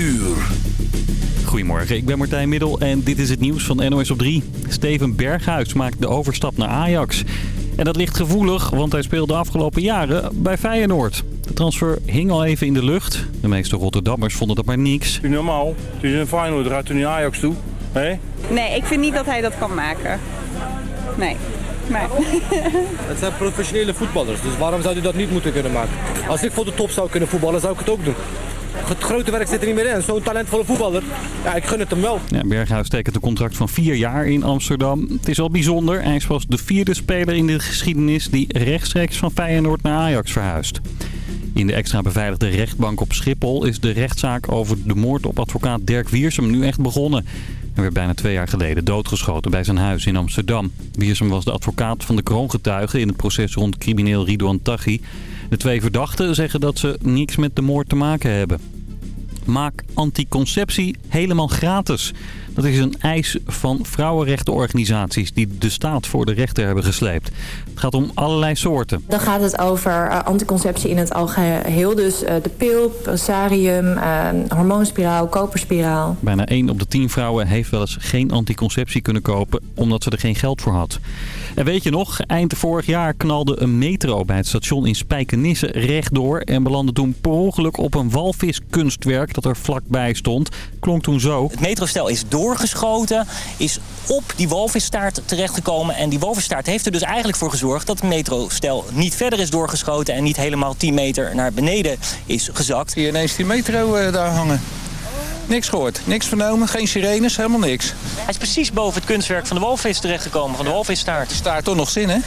uur. Goedemorgen, ik ben Martijn Middel en dit is het nieuws van NOS op 3. Steven Berghuis maakt de overstap naar Ajax. En dat ligt gevoelig, want hij speelde de afgelopen jaren bij Feyenoord. De transfer hing al even in de lucht. De meeste Rotterdammers vonden dat maar niks. Normaal. Het is een Feyenoord, gaat er niet Ajax toe. Hé? Nee, ik vind niet dat hij dat kan maken. Nee. Nee. Het zijn professionele voetballers, dus waarom zou hij dat niet moeten kunnen maken? Als ik voor de top zou kunnen voetballen, zou ik het ook doen. Het grote werk zit er niet meer in. Zo'n talentvolle voetballer, ja, ik gun het hem wel. Ja, Berghuis tekent een contract van vier jaar in Amsterdam. Het is wel bijzonder. Hij is pas de vierde speler in de geschiedenis die rechtstreeks van Feyenoord naar Ajax verhuist. In de extra beveiligde rechtbank op Schiphol is de rechtszaak over de moord op advocaat Dirk Wiersum nu echt begonnen. Hij werd bijna twee jaar geleden doodgeschoten bij zijn huis in Amsterdam. Wiersum was de advocaat van de kroongetuigen in het proces rond crimineel Ridouan Taghi. De twee verdachten zeggen dat ze niks met de moord te maken hebben. Maak anticonceptie helemaal gratis. Dat is een eis van vrouwenrechtenorganisaties die de staat voor de rechter hebben gesleept. Het gaat om allerlei soorten. Dan gaat het over uh, anticonceptie in het algeheel. Dus uh, de pil, pulsarium, uh, hormoonspiraal, koperspiraal. Bijna 1 op de 10 vrouwen heeft wel eens geen anticonceptie kunnen kopen omdat ze er geen geld voor had. En weet je nog, eind vorig jaar knalde een metro bij het station in Spijkenisse rechtdoor... en belandde toen per ongeluk op een walviskunstwerk dat er vlakbij stond. Klonk toen zo. Het metrostel is is op die walvisstaart terechtgekomen... en die walvisstaart heeft er dus eigenlijk voor gezorgd dat het metrostel niet verder is doorgeschoten... en niet helemaal 10 meter naar beneden is gezakt. Hier ineens die metro uh, daar hangen. Niks gehoord, niks vernomen, geen sirenes, helemaal niks. Hij is precies boven het kunstwerk van de walvis terechtgekomen, van de walvisstaart. De staart toch nog zin, hè?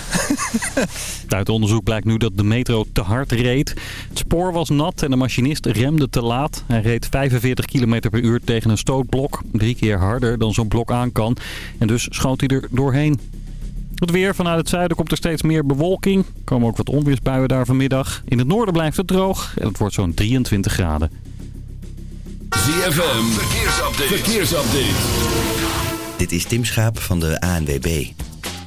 Uit onderzoek blijkt nu dat de metro te hard reed. Het spoor was nat en de machinist remde te laat. Hij reed 45 km per uur tegen een stootblok. Drie keer harder dan zo'n blok aan kan. En dus schoot hij er doorheen. Het weer vanuit het zuiden komt er steeds meer bewolking. Er komen ook wat onweersbuien daar vanmiddag. In het noorden blijft het droog en het wordt zo'n 23 graden. ZFM, verkeersupdate. verkeersupdate. Dit is Tim Schaap van de ANWB.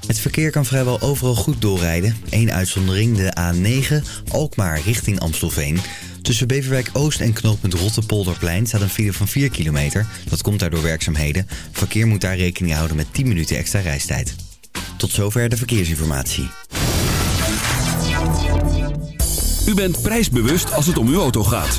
Het verkeer kan vrijwel overal goed doorrijden. Eén uitzondering, de A9, Alkmaar richting Amstelveen. Tussen Beverwijk Oost en knooppunt Rottepolderplein staat een file van 4 kilometer. Dat komt daardoor werkzaamheden. Verkeer moet daar rekening houden met 10 minuten extra reistijd. Tot zover de verkeersinformatie. U bent prijsbewust als het om uw auto gaat.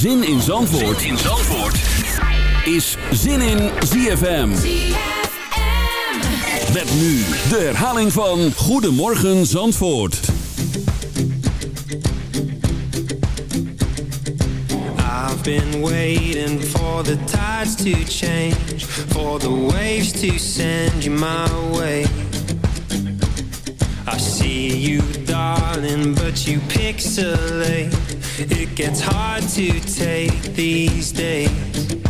Zin in Zandvoort, in Zandvoort. is Zin in ZFM. Met nu de herhaling van Goedemorgen Zandvoort. I've been waiting for the tides to change, for the waves to send you my way. I see you, darling, but you pixelate. It gets hard to take these days.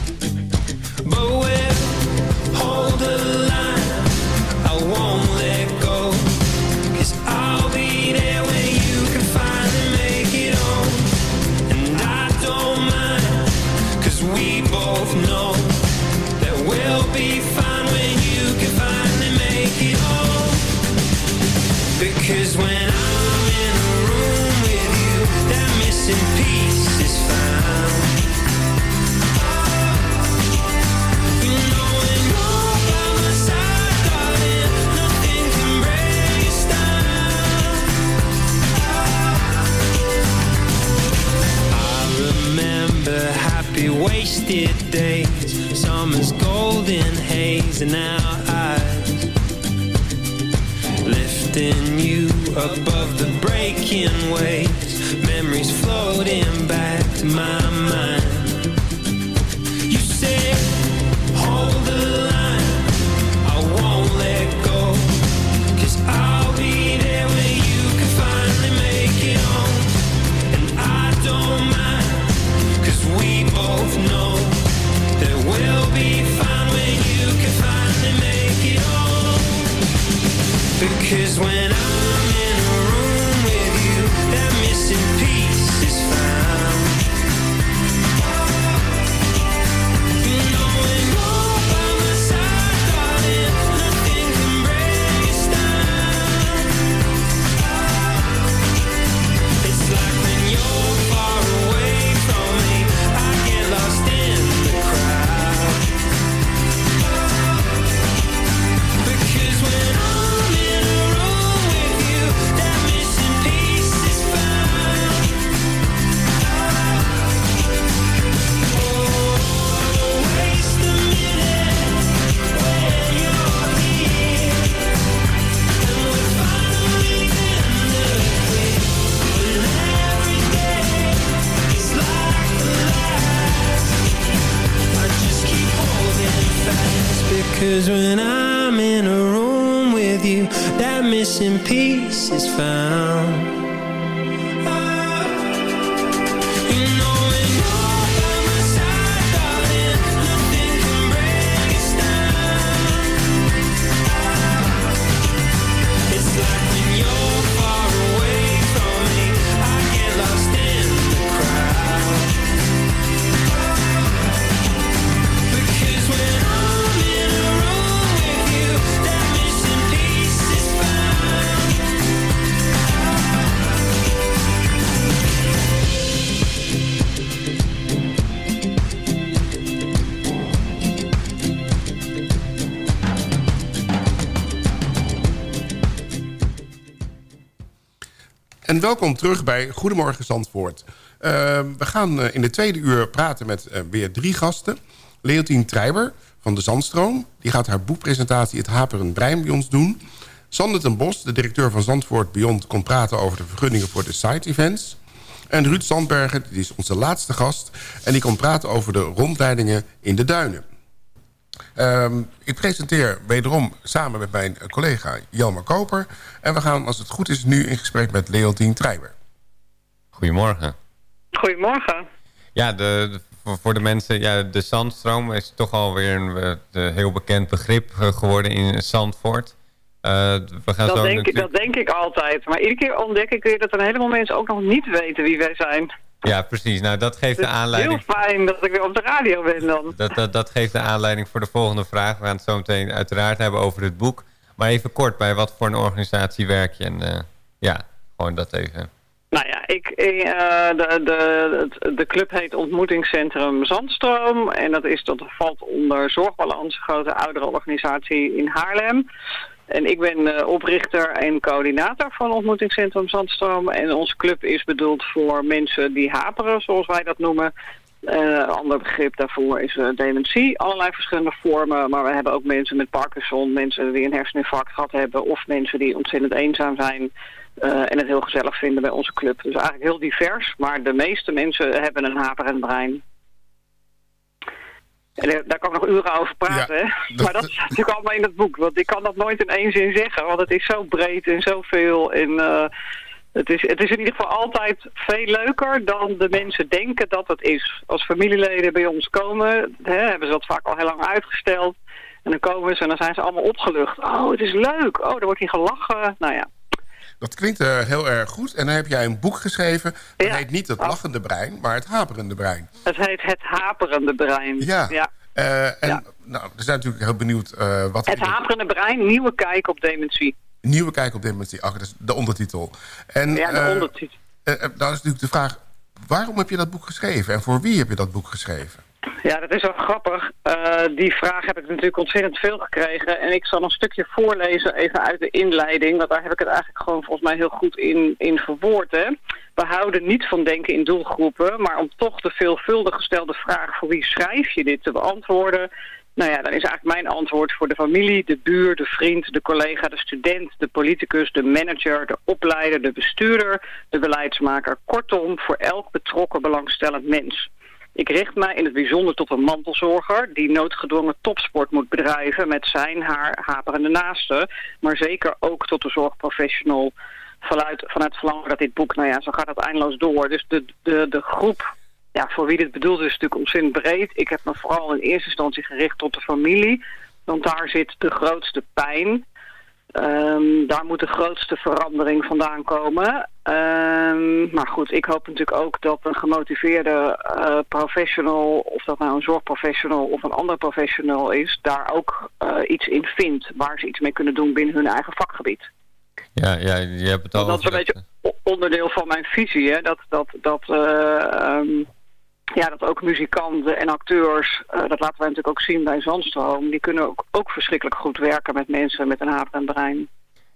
Wasted days, summer's golden haze in our eyes. Lifting you above the breaking waves. Memories floating back to my mind welkom terug bij Goedemorgen Zandvoort. Eh, we gaan eh, in de tweede uur praten met eh, weer drie gasten. Leontien Treiber van de Zandstroom. Die gaat haar boekpresentatie Het Haperend Brein bij ons doen. Sander ten Bos, de directeur van Zandvoort Beyond... komt praten over de vergunningen voor de site-events. En Ruud Zandbergen, die is onze laatste gast... en die komt praten over de rondleidingen in de duinen. Ehm, ik presenteer wederom samen met mijn collega Jelmer Koper. En we gaan, als het goed is, nu in gesprek met Leontien Treiber. Goedemorgen. Goedemorgen. Ja, de, de- voor, de mensen, ja, de zandstroom is toch alweer een eh, de heel bekend begrip eh, geworden in Zandvoort. Eh, we gaan Dat zo denk, ik, dat denk ik altijd. Maar iedere keer ontdek ik weer dat er een heleboel mensen ook nog niet weten wie wij zijn. Ja, precies. Nou, dat geeft de aanleiding. Heel fijn dat ik weer op de radio ben dan. Dat, dat, dat geeft de aanleiding voor de volgende vraag. We gaan het zo meteen uiteraard hebben over het boek. Maar even kort, bij wat voor een organisatie werk je? En eh, ja, gewoon dat even. Nou ja, ik, eh, de, de, de club heet Ontmoetingscentrum Zandstroom. En dat, is, dat valt onder Zorgbalans, een grote ouderenorganisatie in Haarlem. En ik ben eh, oprichter en coördinator van Ontmoetingscentrum Zandstroom. En onze club is bedoeld voor mensen die haperen, zoals wij dat noemen. Eh, Een ander begrip daarvoor is eh, dementie. Allerlei verschillende vormen. Maar we hebben ook mensen met Parkinson, mensen die een herseninfarct gehad hebben... of mensen die ontzettend eenzaam zijn eh, en het heel gezellig vinden bij onze club. Dus eigenlijk heel divers. Maar de meeste mensen hebben een haperend brein. En daar- kan ik nog uren over praten. Ja, hè? dat- maar dat is natuurlijk allemaal in het boek. Want ik kan dat nooit in één zin zeggen. Want het is zo breed en zoveel. En eh, het, is, het is in ieder geval altijd veel leuker dan de mensen denken dat het is. Als familieleden bij ons komen, hè, hebben ze dat vaak al heel lang uitgesteld. En dan komen ze en dan zijn ze allemaal opgelucht. Oh, het is leuk. Oh, er wordt hier gelachen. Nou ja. Dat klinkt eh, heel erg goed. En dan heb jij een boek geschreven. Dat heet niet het lachende brein, maar het haperende brein. Het heet Het Haperende Brein. Ja. ja. Eh, en nou, we zijn natuurlijk heel benieuwd eh, wat Het Haperende Brein, nieuwe kijk op dementie. nieuwe kijk op dementie. Ach, dat is de ondertitel. En, Ja, de ondertitel. eh, dan is natuurlijk de vraag, waarom heb je dat boek geschreven? En voor wie heb je dat boek geschreven? Ja, dat is wel grappig. Eh, die vraag heb ik natuurlijk ontzettend veel gekregen. En ik zal een stukje voorlezen even uit de inleiding. Want daar heb ik het eigenlijk gewoon volgens mij heel goed in, in verwoord. Hè? We houden niet van denken in doelgroepen. Maar om toch de veelvuldig gestelde vraag... voor wie schrijf je dit te beantwoorden... Nou ja, dan is eigenlijk mijn antwoord voor de familie, de buur, de vriend, de collega, de student, de politicus, de manager, de opleider, de bestuurder, de beleidsmaker. Kortom, voor elk betrokken belangstellend mens. Ik richt mij in het bijzonder tot een mantelzorger die noodgedwongen topsport moet bedrijven met zijn, haar, haperende naasten. Maar zeker ook tot de zorgprofessional vanuit, vanuit verlangen dat dit boek, nou ja, zo gaat het eindeloos door. Dus de, de, de groep ja, voor wie dit bedoeld is, is natuurlijk ontzettend breed. Ik heb me vooral in eerste instantie gericht tot de familie. Want daar zit de grootste pijn. Ehm, daar moet de grootste verandering vandaan komen. Ehm, maar goed, ik hoop natuurlijk ook dat een gemotiveerde eh, professional... of dat nou een zorgprofessional of een ander professional is... daar ook eh, iets in vindt waar ze iets mee kunnen doen binnen hun eigen vakgebied. Ja, ja je hebt het al Dat is een beetje onderdeel van mijn visie, hè? Dat, dat, dat, eh, ehm, ja, dat ook muzikanten en acteurs, eh, dat laten wij natuurlijk ook zien bij Zandstroom, die kunnen ook, ook verschrikkelijk goed werken met mensen met een haperend brein.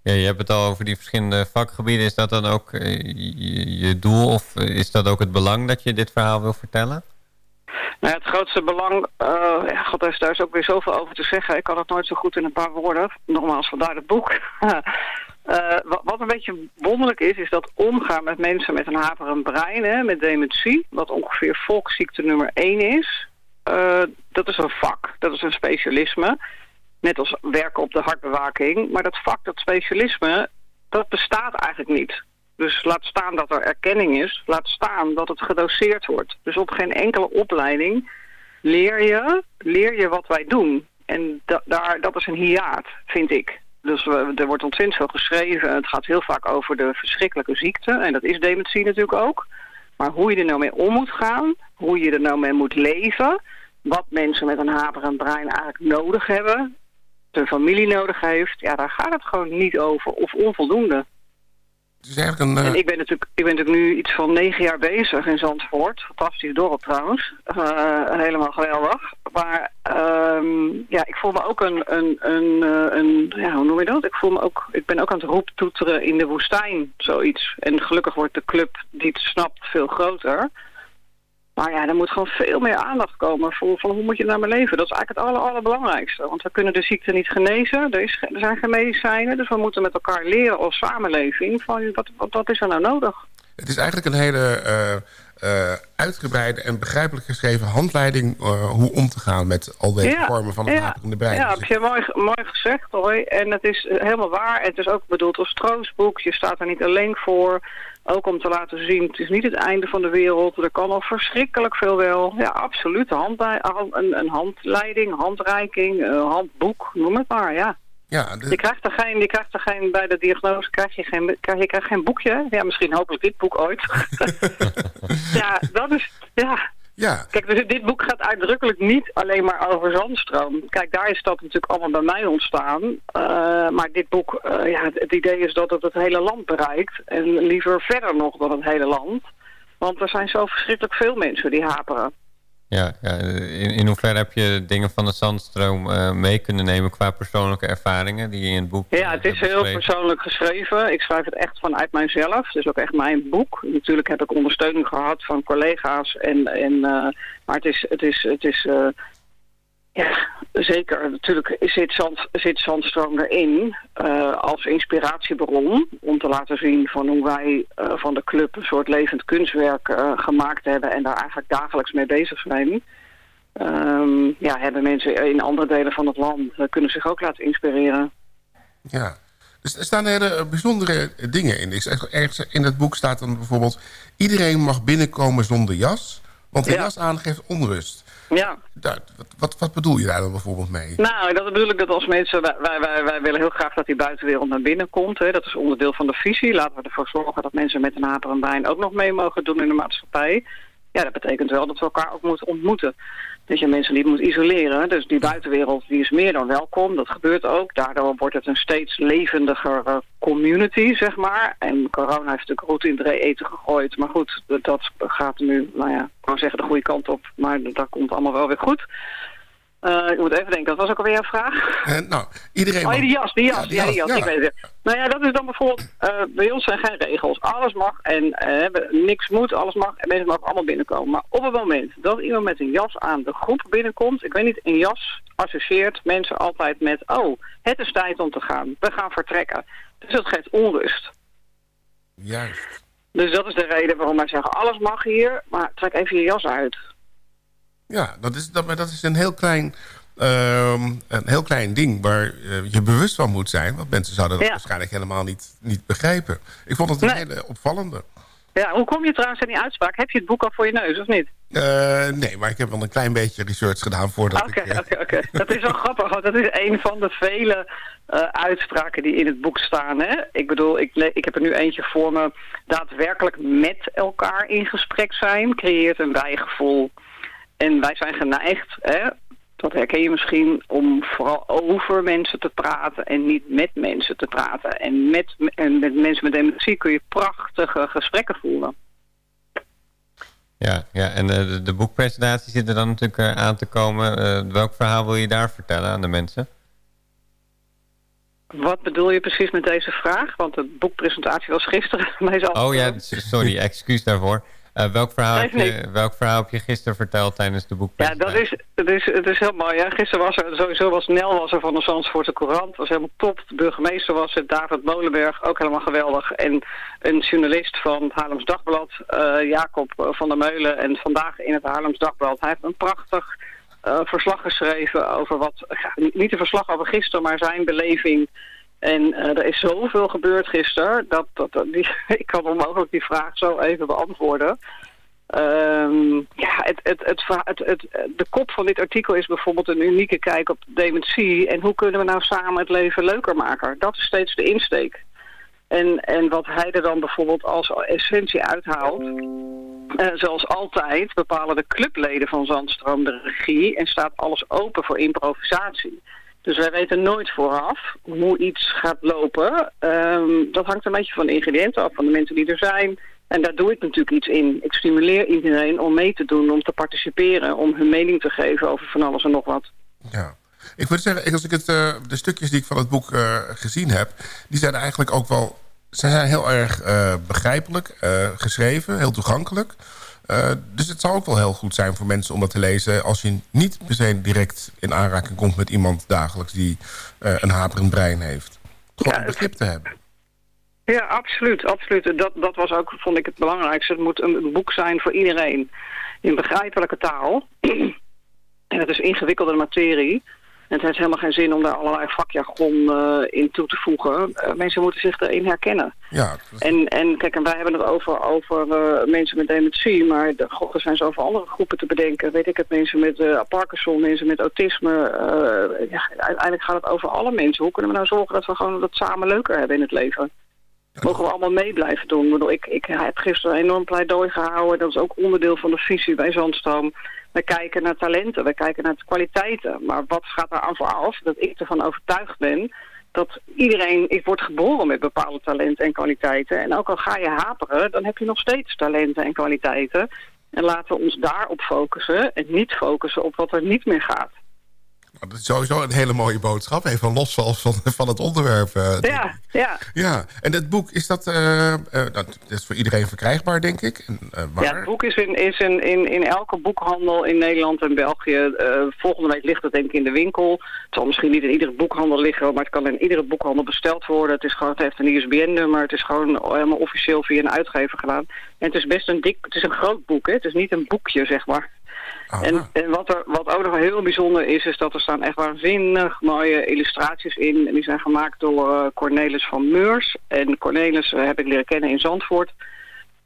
Ja, je hebt het al over die verschillende vakgebieden. Is dat dan ook eh, je, je doel of eh, is dat ook het belang dat je dit verhaal wil vertellen? Nou ja, het grootste belang, ja, god, daar is, daar is ook weer zoveel over te zeggen. Ik kan het nooit zo goed in een paar woorden. Nogmaals, vandaar het boek. Eh, wat, een beetje wonderlijk is, is dat omgaan met mensen met een haperend brein, hè, met dementie, wat ongeveer volksziekte nummer 1 is, eh, dat is een vak, dat is een specialisme. Net als werken op de hartbewaking. Maar dat vak, dat specialisme, dat bestaat eigenlijk niet. Dus laat staan dat er erkenning is, laat staan dat het gedoseerd wordt. Dus op geen enkele opleiding leer je, leer je wat wij doen. En da daar, dat is een hiaat, vind ik. Dus er wordt ontzettend veel geschreven. Het gaat heel vaak over de verschrikkelijke ziekte. En dat is dementie natuurlijk ook. Maar hoe je er nou mee om moet gaan, hoe je er nou mee moet leven... wat mensen met een haperend brein eigenlijk nodig hebben... de familie nodig heeft, ja, daar gaat het gewoon niet over. Of onvoldoende. Is eigenlijk een... eh, En ik ben, natuurlijk, ik ben natuurlijk nu iets van negen jaar bezig in Zandvoort. Fantastisch dorp trouwens. Eh, helemaal geweldig. Maar ehm, ja, ik voel me ook een, een, een, eh, een, ja, hoe noem je dat? Ik, voel me ook, ik ben ook aan het roeptoeteren in de woestijn, zoiets. En gelukkig wordt de club die het snapt veel groter. Maar ja, er moet gewoon veel meer aandacht komen voor van hoe moet je naar mijn leven. Dat is eigenlijk het aller, allerbelangrijkste. Want we kunnen de ziekte niet genezen. Er, is, er zijn geen medicijnen. Dus we moeten met elkaar leren als samenleving van wat, wat, wat is er nou nodig. Het is eigenlijk een hele eh, eh, uitgebreide en begrijpelijk geschreven handleiding... eh, hoe om te gaan met al deze vormen van het haperende brein. Ja, heb je mooi, mooi gezegd hoor. En het is helemaal waar. Het is ook bedoeld als troostboek. Je staat er niet alleen voor. Ook om te laten zien, het is niet het einde van de wereld. Er kan nog verschrikkelijk veel wel. Ja, absoluut. Een, handlei- een, een handleiding, handreiking, een handboek, noem het maar, ja. Ja, de- Je krijgt er geen, je krijgt er geen, bij de diagnose krijg je geen, krijg, je krijgt geen boekje. Ja, misschien hopelijk dit boek ooit. ja, dat is, ja. Ja. Kijk, dus dit boek gaat uitdrukkelijk niet alleen maar over Zandstroom. Kijk, daar is dat natuurlijk allemaal bij mij ontstaan. Eh, maar dit boek, eh, ja, het, het idee is dat het het hele land bereikt. En liever verder nog dan het hele land. Want er zijn zo verschrikkelijk veel mensen die haperen. Ja, ja in, in hoeverre heb je dingen van de zandstroom eh, mee kunnen nemen qua persoonlijke ervaringen die je in het boek Ja, het is heel persoonlijk geschreven. Ik schrijf het echt vanuit mijzelf. Het is ook echt mijn boek. Natuurlijk heb ik ondersteuning gehad van collega's. En, en, eh, maar het is, het is, het is eh, ja, zeker. Natuurlijk zit, zand, zit Zandstroom erin eh, als inspiratiebron. Om te laten zien van hoe wij eh, van de club een soort levend kunstwerk eh, gemaakt hebben. En daar eigenlijk dagelijks mee bezig zijn. Ehm, ja, hebben mensen in andere delen van het land kunnen zich ook laten inspireren. Ja. Er staan hele bijzondere dingen in. Ergens in het boek staat dan bijvoorbeeld... iedereen mag binnenkomen zonder jas, want een Ja. jas aan geeft onrust. Ja. Daar, wat, wat, wat bedoel je daar dan bijvoorbeeld mee? Nou, dat bedoel ik dat als mensen... Wij, wij, wij, willen heel graag dat die buitenwereld naar binnen komt. Hè. Dat is onderdeel van de visie. Laten we ervoor zorgen dat mensen met een haperend brein ook nog mee mogen doen in de maatschappij. Ja, dat betekent wel dat we elkaar ook moeten ontmoeten. Dat je mensen niet moet isoleren. Dus die buitenwereld die is meer dan welkom. Dat gebeurt ook. Daardoor wordt het een steeds levendiger eh, community, zeg maar. En corona heeft natuurlijk roet in het eten gegooid. Maar goed, dat- gaat nu, nou ja, ik wou zeggen de goede kant op. Maar dat komt allemaal wel weer goed. Eh, ik moet even denken, dat was ook alweer een vraag. Eh, nou, iedereen... Oh, die jas, die jas, Ja, ja, die jas, ja. ik weet het. Nou ja, dat is dan bijvoorbeeld, eh, bij ons zijn geen regels. Alles mag en we- niks moet, alles mag en mensen mogen allemaal binnenkomen. Maar op het moment dat iemand met een jas aan de groep binnenkomt, ik weet niet, een jas associeert mensen altijd met, oh, het is tijd om te gaan, we gaan vertrekken. Dus dat geeft onrust. Juist. Dus dat is de reden waarom wij zeggen, alles mag hier, maar trek even je jas uit. Ja, dat is, dat, maar dat is een heel klein... ehm, een heel klein ding waar eh, je bewust van moet zijn. Want mensen zouden dat Ja. waarschijnlijk helemaal niet, niet begrijpen. Ik vond het een hele opvallende. Ja, hoe kom je trouwens in die uitspraak? Heb je het boek al voor je neus, of niet? Eh, nee, maar ik heb wel een klein beetje research gedaan voordat Oké, ik... eh, oké, oké. Dat is wel grappig, want dat is een van de vele uitspraken die in het boek staan. Hè? Ik bedoel, ik, ik heb er nu eentje voor me. Daadwerkelijk met elkaar in gesprek zijn creëert een wijgevoel. En wij zijn geneigd, hè, dat herken je misschien, om vooral over mensen te praten en niet met mensen te praten. En met, en met mensen met dementie kun je prachtige gesprekken voeren. Ja, ja en eh, de, de boekpresentatie zit er dan natuurlijk eh, aan te komen. Eh, welk verhaal wil je daar vertellen aan de mensen? Wat bedoel je precies met deze vraag? Want de boekpresentatie was gisteren. Is Oh ja, sorry, excuus daarvoor. Eh, welk, verhaal heb je, welk verhaal heb je gisteren verteld tijdens de Ja, boekpresentatie? dat is, het is, het is heel mooi. Hè? Gisteren was er, sowieso was Nel was er van de Zandvoortse Courant. Was helemaal top. De burgemeester was het, David Molenberg, ook helemaal geweldig. En een journalist van het Haarlems Dagblad, eh, Jacob van der Meulen. En vandaag in het Haarlems Dagblad. Hij heeft een prachtig eh, verslag geschreven over wat... ja, niet een verslag over gisteren, maar zijn beleving... En eh, er is zoveel gebeurd gisteren, dat, dat, ik kan onmogelijk die vraag zo even beantwoorden. Ehm, ja, het, het, het, de kop van dit artikel is bijvoorbeeld een unieke kijk op dementie. En hoe kunnen we nou samen het leven leuker maken? Dat is steeds de insteek. En, en wat hij er dan bijvoorbeeld als essentie uithaalt... eh, zoals altijd bepalen de clubleden van Zandstroom de regie... en staat alles open voor improvisatie. Dus wij weten nooit vooraf hoe iets gaat lopen. Ehm, dat hangt een beetje van de ingrediënten af, van de mensen die er zijn. En daar doe ik natuurlijk iets in. Ik stimuleer iedereen om mee te doen, om te participeren... om hun mening te geven over van alles en nog wat. Ja. Ik moet zeggen, als ik het, eh, de stukjes die ik van het boek eh, gezien heb... die zijn eigenlijk ook wel... Zijn heel erg eh, begrijpelijk geschreven, heel toegankelijk. Eh, dus het zou ook wel heel goed zijn voor mensen om dat te lezen... als je niet per se direct in aanraking komt met iemand dagelijks... die eh, een haperend brein heeft. Gewoon een begrip te hebben. Ja, absoluut. absoluut. Dat, dat was ook, vond ik, het belangrijkste. Het moet een, een boek zijn voor iedereen. In begrijpelijke taal. en het is ingewikkelde materie. En het heeft helemaal geen zin om daar allerlei vakjargon eh, in toe te voegen. Eh, mensen moeten zich erin herkennen. Ja, En, en kijk, en wij hebben het over, over eh, mensen met dementie, maar de, god, er zijn zoveel andere groepen te bedenken. Weet ik het, mensen met Parkinson, mensen met autisme. ja, uiteindelijk gaat het over alle mensen. Hoe kunnen we nou zorgen dat we gewoon dat samen leuker hebben in het leven? Mogen we allemaal mee blijven doen? Ik, bedoel, ik, ik heb gisteren een enorm pleidooi gehouden. Dat is ook onderdeel van de visie bij Zandstroom. We kijken naar talenten, we kijken naar kwaliteiten. Maar wat gaat daar aan vooraf? Dat ik ervan overtuigd ben dat iedereen ik wordt geboren met bepaalde talenten en kwaliteiten. En ook al ga je haperen, dan heb je nog steeds talenten en kwaliteiten. En laten we ons daarop focussen en niet focussen op wat er niet meer gaat. Nou, dat is sowieso een hele mooie boodschap. Even los van, van, het onderwerp. eh, Ja, ja. Ja, en dat boek, is dat, eh, eh, dat is voor iedereen verkrijgbaar, denk ik? En? Ja, het boek is, in, is in, in, in elke boekhandel in Nederland en België. Volgende week ligt het denk ik in de winkel. Het zal misschien niet in iedere boekhandel liggen, maar het kan in iedere boekhandel besteld worden. Het, is gewoon, het heeft een ISBN-nummer. Het is gewoon helemaal officieel via een uitgever gedaan. En het is best een dik, het is een groot boek. Hè? Het is niet een boekje, zeg maar. En, en wat, er, wat ook nog heel bijzonder is, is dat er staan echt waanzinnig mooie illustraties in. En die zijn gemaakt door eh, Cornelis van Meurs. En Cornelis eh, heb ik leren kennen in Zandvoort.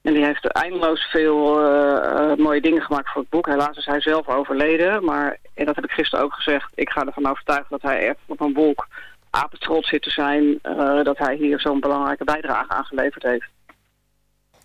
En die heeft eindeloos veel eh, mooie dingen gemaakt voor het boek. Helaas is hij zelf overleden. Maar, en dat heb ik gisteren ook gezegd, ik ga ervan overtuigd dat hij echt op een wolk apetrots zit te zijn. dat hij hier zo'n belangrijke bijdrage aan geleverd heeft.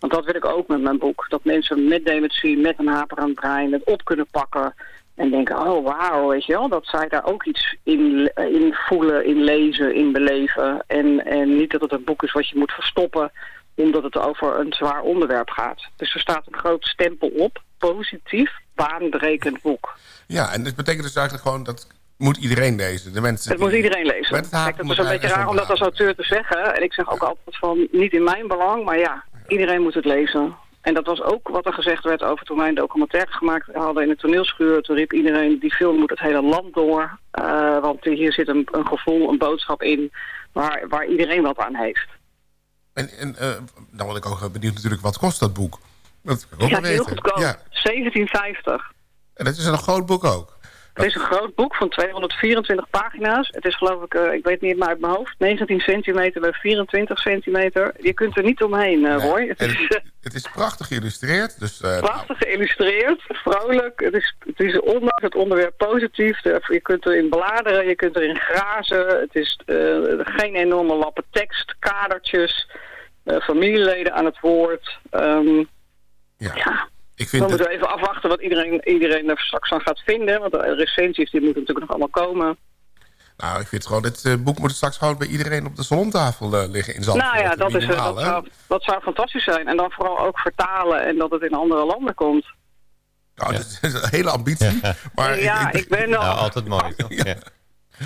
Want dat wil ik ook met mijn boek. Dat mensen met dementie, met een haperend brein het op kunnen pakken. En denken, oh wauw, weet je wel. Dat zij daar ook iets in, in voelen, in lezen, in beleven. En, en niet dat het een boek is wat je moet verstoppen omdat het over een zwaar onderwerp gaat. Dus er staat een groot stempel op. positief, baanbrekend boek. Ja, en dat betekent dus eigenlijk gewoon dat moet iedereen lezen. De mensen Het moet iedereen lezen. Het Kijk, dat is een beetje raar om dat als auteur te zeggen. En ik zeg ook altijd van, niet in mijn belang, maar ja, iedereen moet het lezen. En dat was ook wat er gezegd werd over toen wij een documentaire gemaakt hadden in de toneelschuur. Toen riep iedereen, die film moet het hele land door. Eh, want hier zit een, een gevoel, een boodschap in waar, waar iedereen wat aan heeft. En, en eh, dan word ik ook benieuwd natuurlijk, wat kost dat boek? Dat wil ik ook Ja, heel goedkoop. Ja, 1750. en dat is een groot boek ook. Het is een groot boek van 224 pagina's. Het is geloof ik, eh, ik weet niet meer uit mijn hoofd, 19 centimeter bij 24 centimeter. Je kunt er niet omheen, Roy. Het het is prachtig geïllustreerd. Dus, eh, prachtig geïllustreerd, vrolijk. Het is, het is ondanks het onderwerp positief. Je kunt erin bladeren, je kunt erin grazen. Het is geen enorme lappen tekst, kadertjes, familieleden aan het woord. Ja. Ik vind dan het, moeten we even afwachten wat iedereen, iedereen er straks van gaat vinden. Want de recensies die moeten natuurlijk nog allemaal komen. nou, ik vind gewoon, dit eh, boek moet straks gewoon bij iedereen op de salontafel eh, liggen in Zandvoort. nou ja, dat, is, dat, zou, dat zou fantastisch zijn. En dan vooral ook vertalen en dat het in andere landen komt. Nou, dat is een hele ambitie. Maar Ja, ik ben wel- Nou, altijd mooi. toch? Ja.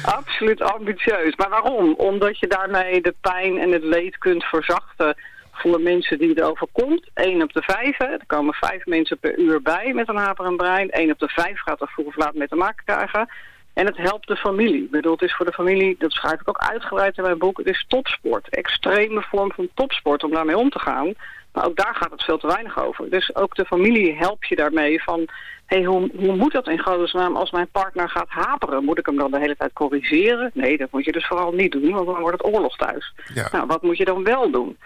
Absoluut ambitieus. Maar waarom? Omdat je daarmee de pijn en het leed kunt verzachten voor de mensen die het overkomt. Eén op de vijf, hè. er komen vijf mensen per uur bij met een haperend brein. Eén op de vijf gaat er vroeg of laat mee te maken krijgen. En het helpt de familie. Ik bedoel, het is voor de familie, dat schrijf ik ook uitgebreid in mijn boek, het is topsport. Extreme vorm van topsport om daarmee om te gaan. Maar ook daar gaat het veel te weinig over. Dus ook de familie help je daarmee van... Hey, hoe, hoe moet dat in godesnaam als mijn partner gaat haperen? Moet ik hem dan de hele tijd corrigeren? Nee, dat moet je dus vooral niet doen, want dan wordt het oorlog thuis. Ja. Nou, wat moet je dan wel doen?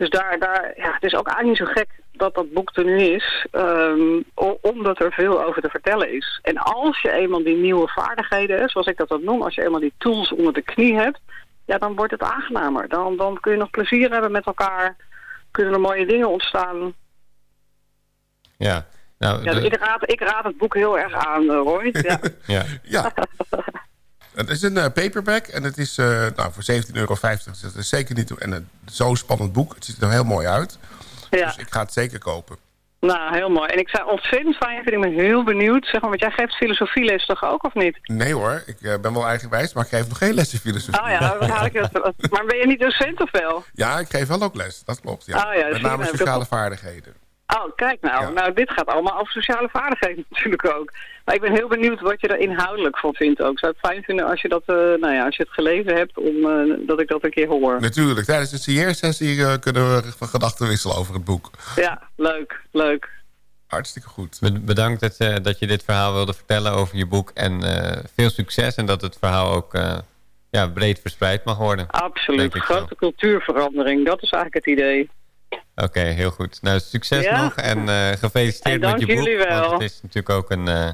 Dus daar, daar, ja, het is ook eigenlijk niet zo gek dat dat boek er nu is, ehm, omdat er veel over te vertellen is. En als je eenmaal die nieuwe vaardigheden, zoals ik dat ook noem, als je eenmaal die tools onder de knie hebt, ja, dan wordt het aangenamer. Dan, dan kun je nog plezier hebben met elkaar, kunnen er mooie dingen ontstaan. Ja, nou, Ja, de- ik, raad, ik raad het boek heel erg aan, eh, Roy. Ja. ja. Ja. Het is een eh, paperback en het is eh, nou, voor 17,50 euro. Dus dat is zeker niet... En het zo'n spannend boek. Het ziet er heel mooi uit. ja. Dus ik ga het zeker kopen. Nou, heel mooi. En ik zou ontzettend fijn vinden, ik ben heel benieuwd. Zeg maar, want jij geeft filosofieles toch ook, of niet? Nee hoor, ik eh, ben wel eigenwijs, maar ik geef nog geen les in filosofie. Oh ja, dan haal ik het. Maar ben je niet docent of wel? Ja, ik geef wel ook les, dat klopt. Ja. Oh ja, Met zie je, name sociale dat- vaardigheden. Oh, kijk nou. Nou, dit gaat allemaal over sociale vaardigheden natuurlijk ook. Maar ik ben heel benieuwd wat je er inhoudelijk van vindt ook. Ik zou het fijn vinden als je, dat, eh, nou ja, als je het gelezen hebt, om, eh, dat ik dat een keer hoor. Natuurlijk, tijdens de signeersessie eh, kunnen we van gedachten wisselen over het boek. Ja, leuk, leuk. Hartstikke goed. Be- Bedankt dat, eh, dat je dit verhaal wilde vertellen over je boek. En eh, veel succes en dat het verhaal ook eh, ja, breed verspreid mag worden. Absoluut. Grote cultuurverandering, dat is eigenlijk het idee. Oké, heel goed. Nou, succes Ja. nog en eh, gefeliciteerd En met je dank boek. jullie wel. Want het is natuurlijk ook een, eh,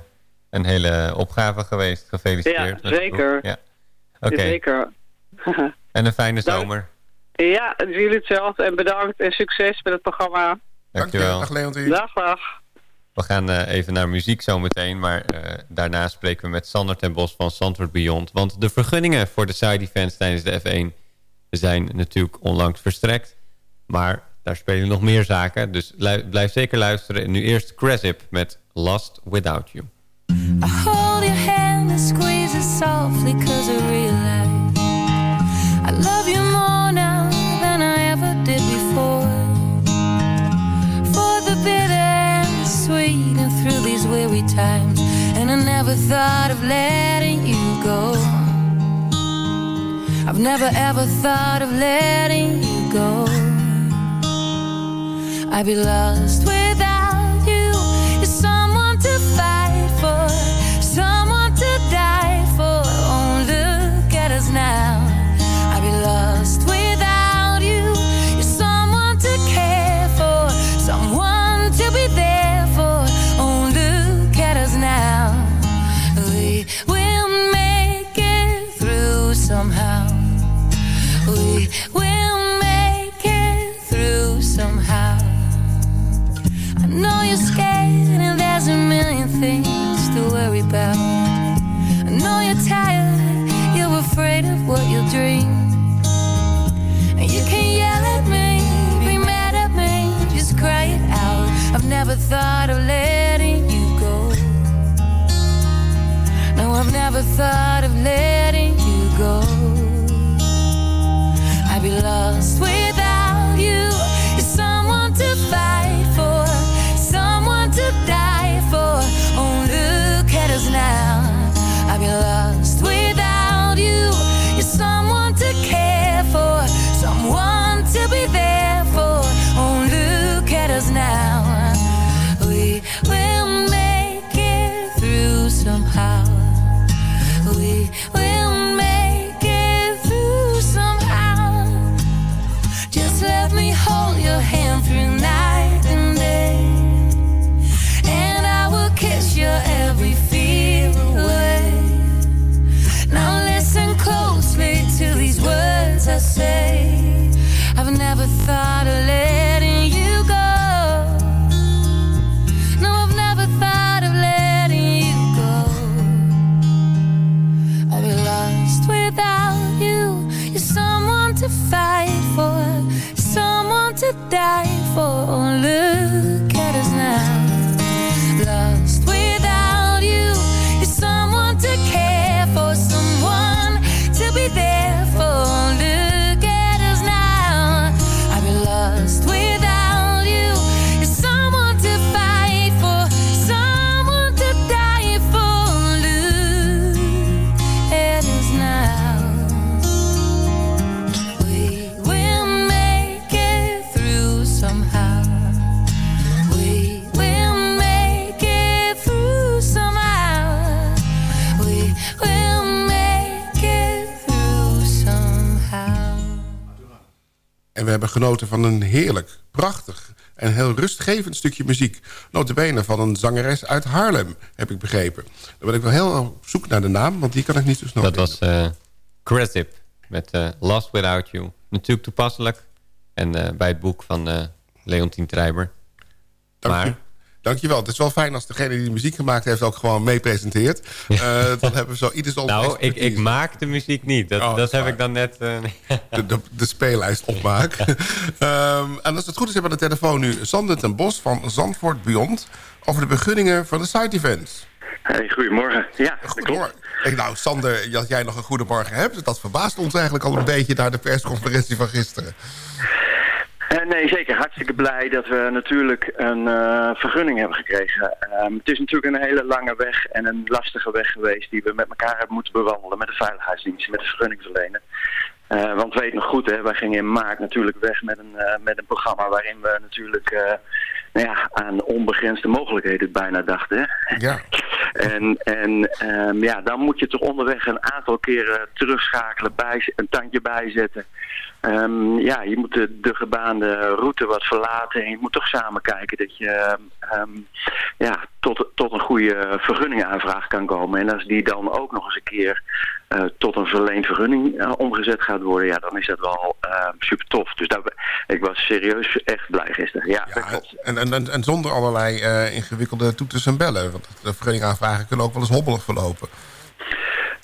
een hele opgave geweest. Gefeliciteerd. Ja, zeker. Ja. Oké, Zeker. en een fijne Dank- zomer. ja, jullie hetzelfde. En bedankt en succes met het programma. Dankjewel. Dag Leontien. Dag, dag. We gaan eh, even naar muziek zometeen, maar eh, daarna spreken we met Sander ten Bos van Zandvoort Beyond. Want de vergunningen voor de side events tijdens de F1 zijn natuurlijk onlangs verstrekt. Maar daar spelen nog meer zaken, dus blijf zeker luisteren. En nu eerst Crasip met Lost Without You. Hold your hand and squeeze it softly cause I realize I love you more now than I ever did before For the bitter and the sweet and through these weary times And I never thought of letting you go I've never ever thought of letting you go I'd be lost know you're scared and there's a million things to worry about. I know you're tired, you're afraid of what you'll dream. And you can yell at me, be mad at me, just cry it out. I've never thought of letting you go. No, I've never thought of letting hebben genoten van een heerlijk, prachtig en heel rustgevend stukje muziek. Notabene van een zangeres uit Haarlem, heb ik begrepen. Dan ben ik wel heel op zoek naar de naam, want die kan ik niet zo snel Dat vinden. was eh Cresip met eh, Lost Without You. Natuurlijk toepasselijk. En eh, bij het boek van Leontien Treiber. Dank je. Dankjewel. Het is wel fijn als degene die de muziek gemaakt heeft... ook gewoon mee presenteert. Eh, dan hebben we zo ieder zijn Nou, ik, ik maak de muziek niet. Dat, Oh, dat heb ik dan net... eh, de, de, de speellijst opmaak. Ehm, en als het goed is, hebben we de telefoon nu Sander ten Bos van Zandvoort Beyond... over de begunningen van de side events. Hey, goedemorgen. Ja, Goedemorgen. Ik, nou, Sander, dat jij nog een goede morgen hebt... dat verbaast ons eigenlijk al een beetje... naar de persconferentie van gisteren. Eh, nee, zeker. Hartstikke blij dat we natuurlijk een eh, vergunning hebben gekregen. Ehm, het is natuurlijk een hele lange weg en een lastige weg geweest... die we met elkaar hebben moeten bewandelen met de veiligheidsdienst, met de vergunningverlener. Eh, want weet nog goed, hè, wij gingen in maart natuurlijk weg met een, met een programma... waarin we natuurlijk nou ja, aan onbegrensde mogelijkheden bijna dachten. Hè? Ja. En, en ehm, ja, dan moet je toch onderweg een aantal keren terugschakelen, bij, een tandje bijzetten. Ehm, ja, je moet de, de gebaande route wat verlaten en je moet toch samen kijken dat je ehm, ja, tot, tot een goede vergunningaanvraag kan komen. En als die dan ook nog eens een keer eh, tot een verleend vergunning eh, omgezet gaat worden, ja, dan is dat wel super tof. Dus daar, ben- ik was serieus echt blij gisteren. Ja, dat en, en, en zonder allerlei eh, ingewikkelde toeters en bellen. Want de vergunningaanvragen kunnen ook wel eens hobbelig verlopen.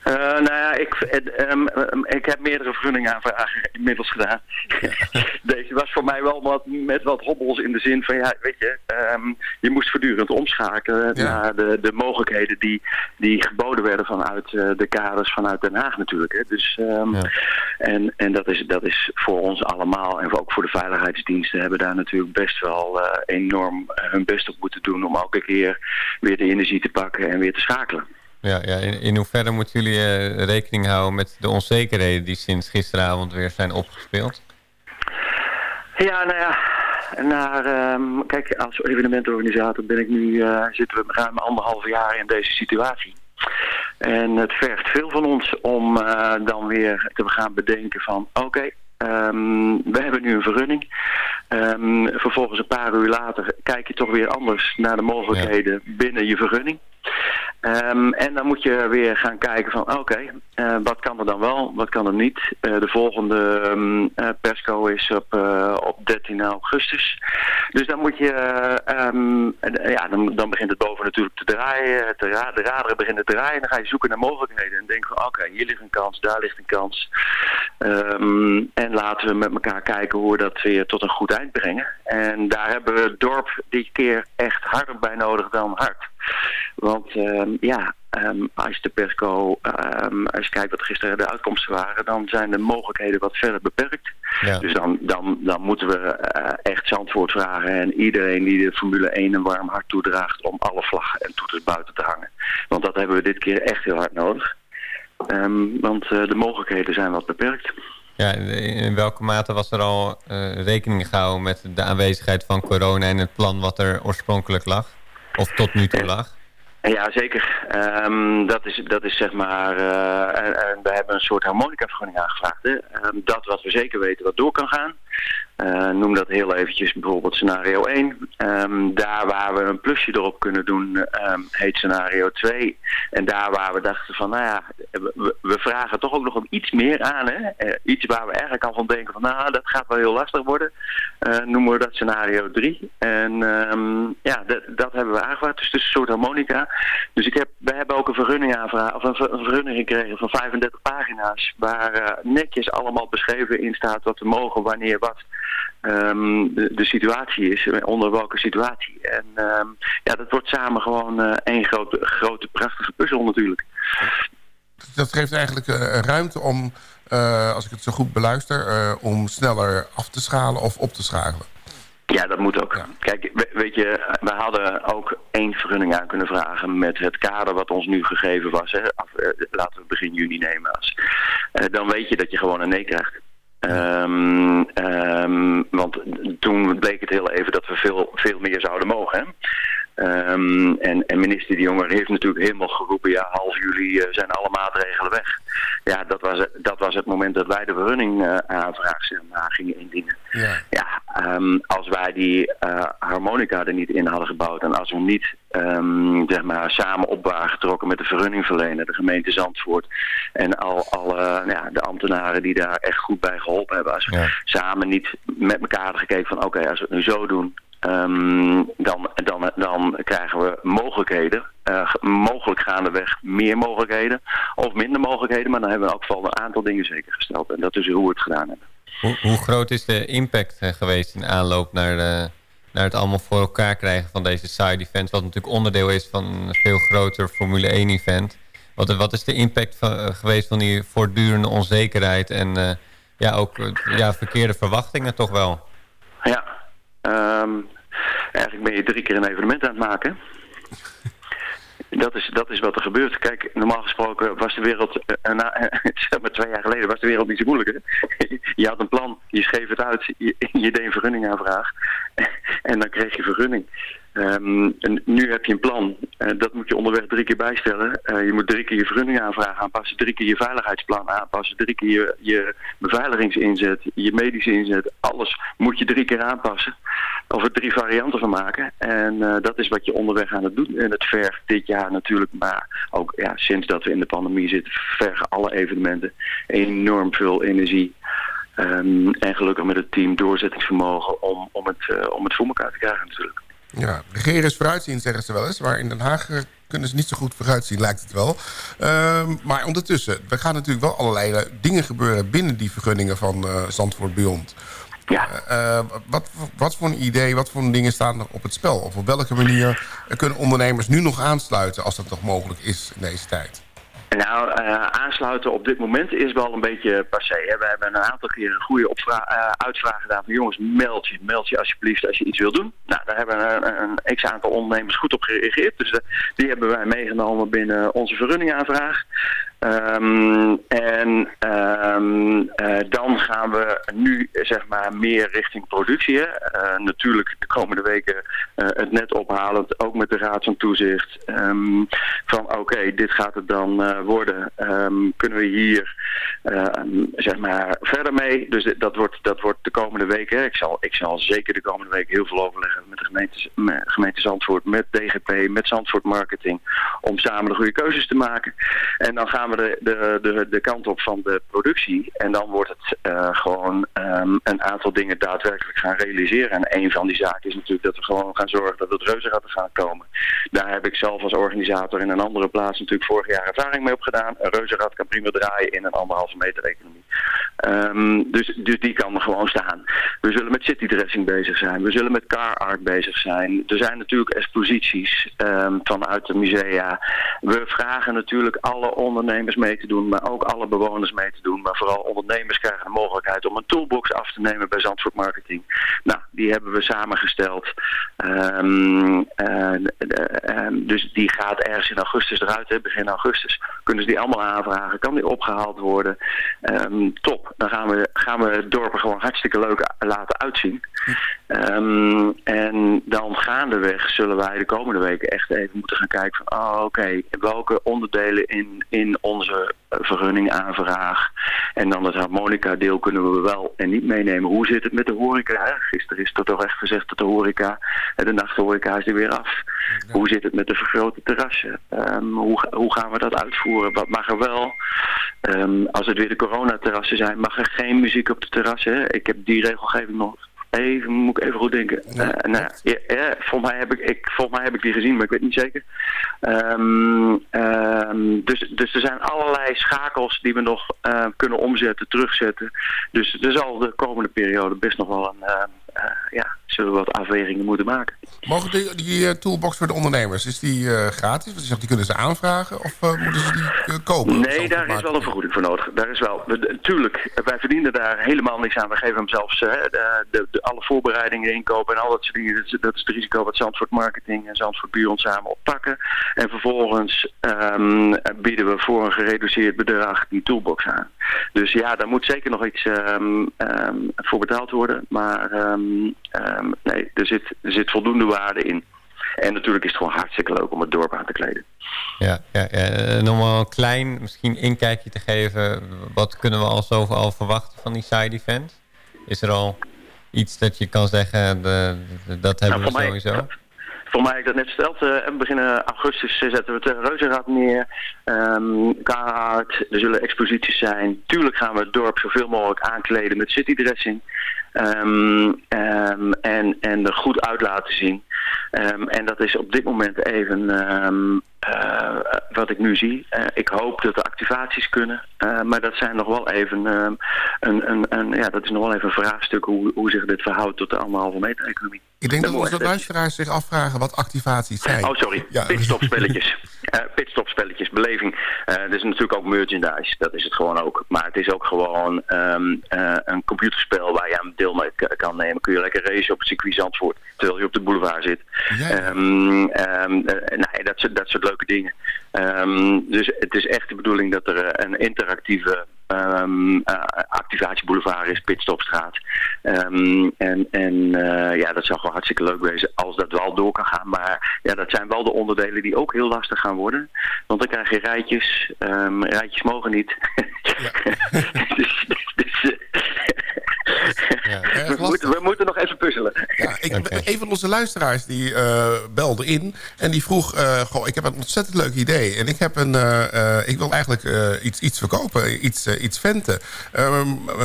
Eh, nou ja, ik, ehm, ik heb meerdere vergunningaanvragen inmiddels gedaan. Deze was voor mij wel wat, met wat hobbels in de zin van, ja, weet je, ehm, je moest voortdurend omschakelen naar de, de mogelijkheden die, die geboden werden vanuit eh, de kaders vanuit Den Haag natuurlijk. Hè. Dus, En, en dat, is, dat is voor ons allemaal en ook voor de veiligheidsdiensten hebben daar natuurlijk best wel eh, enorm hun best op moeten doen om elke keer weer de energie te pakken en weer te schakelen. Ja, ja, in, in hoeverre moeten jullie eh, rekening houden met de onzekerheden... die sinds gisteravond weer zijn opgespeeld? Ja, nou ja, naar, ehm, kijk, als evenementorganisator ben ik nu, eh, zitten we ruim anderhalf jaar in deze situatie. En het vergt veel van ons om eh, dan weer te gaan bedenken van, oké, ehm, we hebben nu een vergunning. Ehm, vervolgens een paar uur later kijk je toch weer anders naar de mogelijkheden binnen je vergunning. Ehm, en dan moet je weer gaan kijken van oké, eh, wat kan er dan wel, wat kan er niet. Eh, de volgende eh, persco is op, op 13 augustus. Dus dan moet je, en, ja, dan, dan begint het boven natuurlijk te draaien. Te de raderen beginnen te draaien. Dan ga je zoeken naar mogelijkheden en denk van oké, hier ligt een kans, daar ligt een kans. En laten we met elkaar kijken hoe we dat weer tot een goed eind brengen. En daar hebben we het dorp die keer echt harder bij nodig dan hard. Want ehm, ja, ehm, als je de persco, ehm, als je kijkt wat gisteren de uitkomsten waren, dan zijn de mogelijkheden wat verder beperkt. Ja. Dus dan, dan, dan moeten we eh, echt Zandvoort vragen en iedereen die de Formule 1 een warm hart toedraagt om alle vlaggen en toeters buiten te hangen. Want dat hebben we dit keer echt heel hard nodig. Ehm, want eh, de mogelijkheden zijn wat beperkt. Ja, in welke mate was er al eh, rekening gehouden met de aanwezigheid van corona en het plan wat er oorspronkelijk lag? Of tot nu toe lag? Ja, zeker. Ehm, dat, is, dat is zeg maar... eh, en we hebben een soort harmonicavergunning aangevraagd. Hè? Ehm, dat wat we zeker weten wat door kan gaan. Eh, noem dat heel eventjes bijvoorbeeld scenario 1. Ehm, daar waar we een plusje erop kunnen doen, ehm, heet scenario 2. En daar waar we dachten van, nou ja, we, we vragen toch ook nog om iets meer aan. Hè? Eh, iets waar we eigenlijk al van denken van, nou, dat gaat wel heel lastig worden. Eh, noemen we dat scenario 3. En ehm, ja, dat, hebben we aangevraagd. Dus het is een soort harmonica. Dus ik heb, we hebben ook een vergunning of een, een vergunning gekregen van 35 pagina's. Waar netjes allemaal beschreven in staat wat we mogen, wanneer, wat ehm, de, de situatie is, onder welke situatie. En ehm, ja, dat wordt samen gewoon eh, één grote, grote prachtige puzzel natuurlijk. Dat geeft eigenlijk eh, ruimte om, eh, als ik het zo goed beluister... om sneller af te schalen of op te schakelen. Ja, dat moet ook. Kijk, we- weet je, we hadden ook één vergunning aan kunnen vragen met het kader wat ons nu gegeven was. Hè. Af, laten we begin juni nemen. Als. Dan weet je dat je gewoon een nee krijgt. Ehm, ehm, want toen bleek het heel even dat we veel, veel meer zouden mogen. Hè. Ehm, en, en minister De Jonge heeft natuurlijk helemaal geroepen, ja, half juli eh, zijn alle maatregelen weg. Ja, dat was, dat was het moment dat wij de vergunning eh, aanvraag zeg maar, gingen indienen. Ja. Ja, ehm, als wij die eh, harmonica er niet in hadden gebouwd en als we niet ehm, zeg maar, samen op waren getrokken met de vergunningverlener, de gemeente Zandvoort en al alle ja, de ambtenaren die daar echt goed bij geholpen hebben. Als we samen niet met elkaar hadden gekeken van oké, als we het nu zo doen, ehm, dan, dan, dan krijgen we mogelijkheden. eh, ge- mogelijk gaandeweg meer mogelijkheden of minder mogelijkheden, maar dan hebben we in elk geval een aantal dingen zeker gesteld. En dat is hoe we het gedaan hebben. Hoe, hoe groot is de impact eh, geweest in aanloop naar, de, naar het allemaal voor elkaar krijgen van deze side events? Wat natuurlijk onderdeel is van een veel groter Formule 1 event. Wat, wat is de impact van, eh, geweest van die voortdurende onzekerheid en eh, ja, ook eh, ja, verkeerde verwachtingen toch wel? Ja, ehm, eigenlijk ben je drie keer een evenement aan het maken. Dat is, dat is wat er gebeurt. Kijk, normaal gesproken was de wereld, na, zeg maar twee jaar geleden, was de wereld niet zo moeilijk. Hè? Je had een plan, je schreef het uit, je, je deed een vergunning aanvraag en dan kreeg je vergunning. Ehm, en nu heb je een plan, Eh, dat moet je onderweg drie keer bijstellen. Eh, je moet drie keer je vergunning aanvraag aanpassen, drie keer je veiligheidsplan aanpassen, drie keer je, beveiligingsinzet, je medische inzet. Alles moet je drie keer aanpassen. Of er drie varianten van maken. En eh, dat is wat je onderweg aan het doen. En het vergt dit jaar natuurlijk, maar ook ja, sinds dat we in de pandemie zitten, vergen alle evenementen enorm veel energie. Ehm, en gelukkig met het team doorzettingsvermogen om, om, het, om het voor elkaar te krijgen natuurlijk. Ja, regeren is vooruitzien, zeggen ze wel eens. Maar in Den Haag eh, kunnen ze niet zo goed vooruitzien, lijkt het wel. Ehm, maar ondertussen, er gaan natuurlijk wel allerlei eh, dingen gebeuren... binnen die vergunningen van eh, Zandvoort Beyond. Ja. Wat, wat voor een idee, wat voor dingen staan er op het spel? Of op welke manier kunnen ondernemers nu nog aansluiten... als dat nog mogelijk is in deze tijd? Nou, eh, aansluiten op dit moment is wel een beetje passé. Hè. We hebben een aantal keer een goede eh, uitvraag gedaan van jongens, meld je, meld je alsjeblieft als je iets wil doen. Nou, daar hebben een, een x-aantal ondernemers goed op gereageerd. Dus eh, die hebben wij meegenomen binnen onze vergunningaanvraag. Ehm, en ehm, eh, dan gaan we nu zeg maar meer richting productie. Eh, natuurlijk de komende weken eh, het net ophalend, ook met de Raad van Toezicht. ehm, van oké, dit gaat het dan worden. Kunnen we hier zeg maar verder mee? Dus dat wordt, dat wordt de komende weken. Ik zal, ik zal zeker de komende week heel veel overleggen met de gemeente, met gemeente Zandvoort, met DGP, met Zandvoort Marketing. Om samen de goede keuzes te maken. En dan gaan we de, de, de, kant op van de productie. En dan wordt het eh, gewoon ehm, een aantal dingen daadwerkelijk gaan realiseren. En een van die zaken is natuurlijk dat we gewoon gaan zorgen dat het reuzenrad er gaan komen. Daar heb ik zelf als organisator in een andere plaats natuurlijk vorig jaar ervaring mee opgedaan. Een reuzenrad kan prima draaien in een anderhalve meter economie. Ehm, dus, dus die kan er gewoon staan. We zullen met citydressing bezig zijn. We zullen met car art bezig zijn. Er zijn natuurlijk exposities ehm, vanuit de musea. We vragen natuurlijk alle ondernemers mee te doen, maar ook alle bewoners mee te doen. Maar vooral ondernemers krijgen de mogelijkheid om een toolbox af te nemen bij Zandvoort Marketing. Nou, die hebben we samengesteld. Ehm, eh, eh, ehm, dus die gaat ergens in augustus eruit, begin augustus. Kunnen ze die allemaal aanvragen? Kan die opgehaald worden? Ehm, top. Dan gaan we, gaan we het dorp gewoon hartstikke leuk laten uitzien. En dan gaandeweg zullen wij de komende weken echt even moeten gaan kijken van, oh, oké, welke onderdelen in, in onze eh, vergunningaanvraag en dan het harmonica deel kunnen we wel en niet meenemen. Hoe zit het met de horeca? Gisteren is er toch echt gezegd dat de horeca, eh, de nachthoreca is er weer af. Hoe zit het met de vergrote terrassen? Ehm, hoe, hoe gaan we dat uitvoeren? Wat mag er wel? Ehm, als het weer de coronaterrassen zijn, mag er geen muziek op de terrassen. Ik heb die regelgeving nog Even, moet ik even goed denken. Ja, nou, ja, ja, volgens, mij heb ik, ik, volgens mij heb ik die gezien, maar ik weet niet zeker. Ehm, dus, dus er zijn allerlei schakels die we nog uh, kunnen omzetten, terugzetten. Dus er zal de komende periode best nog wel een, uh, uh, ja, zullen we wat afwegingen moeten maken. Mogen die, die uh, toolbox voor de ondernemers, is die uh, gratis? Want je zegt, die kunnen ze aanvragen of moeten ze die kopen? Nee, daar is wel een vergoeding voor nodig. Daar is wel, natuurlijk, wij verdienen daar helemaal niks aan. We geven hem zelfs de, de, de, alle voorbereidingen inkopen en al dat soort dingen. Dat is, dat is het risico wat Zandvoort Marketing en Zandvoort Bureau samen oppakken. En vervolgens um, bieden we voor een gereduceerd bedrag die toolbox aan. Dus ja, daar moet zeker nog iets um, um, voor betaald worden. Maar um, nee, er zit, er zit voldoende waarde in. En natuurlijk is het gewoon hartstikke leuk om het dorp aan te kleden. Ja, ja, ja. nog wel een klein misschien inkijkje te geven. Wat kunnen we al zo al verwachten van die side event? Is er al iets dat je kan zeggen, de, de, dat hebben nou, we sowieso? Mij, voor mij heb ik dat net verteld. Uh, begin augustus zetten we het Reuzenrad neer. Um, kaart, er zullen exposities zijn. Tuurlijk gaan we het dorp zoveel mogelijk aankleden met citydressing. Um, en, en er goed uit laten zien. Um, en dat is op dit moment even uh, wat ik nu zie. Uh, ik hoop dat de activaties kunnen. Uh, maar dat zijn nog wel even een, een, een, ja, dat is nog wel even een vraagstuk hoe, hoe zich dit verhoudt tot de anderhalve meter economie. Ik denk dat, dat onze luisteraars zich afvragen wat activaties zijn. Oh, sorry. Ja. Pitstopspelletjes. uh, pitstopspelletjes, beleving. Uh, is natuurlijk ook merchandise. Dat is het gewoon ook. Maar het is ook gewoon um, uh, een computerspel waar je aan deel mee kan nemen. Kun je lekker racen op het circuit Zandvoort. Terwijl je op de boulevard zit. Ja. Um, um, nee, dat, soort, dat soort leuke dingen. dus het is echt de bedoeling dat er een interactieve um, activatieboulevard is, Pitstopstraat. Um, en en uh, ja, dat zou gewoon hartstikke leuk wezen als dat wel door kan gaan. Maar ja, dat zijn wel de onderdelen die ook heel lastig gaan worden. Want dan krijg je rijtjes. Um, rijtjes mogen niet. Ja. dus, we, moeten, we, moeten, nog even puzzelen. Ja, ik, okay. Een van onze luisteraars die uh, belde in en die vroeg... Uh, goh, ik heb een ontzettend leuk idee. En ik, heb een, uh, ik wil eigenlijk iets, iets verkopen, iets, iets venten.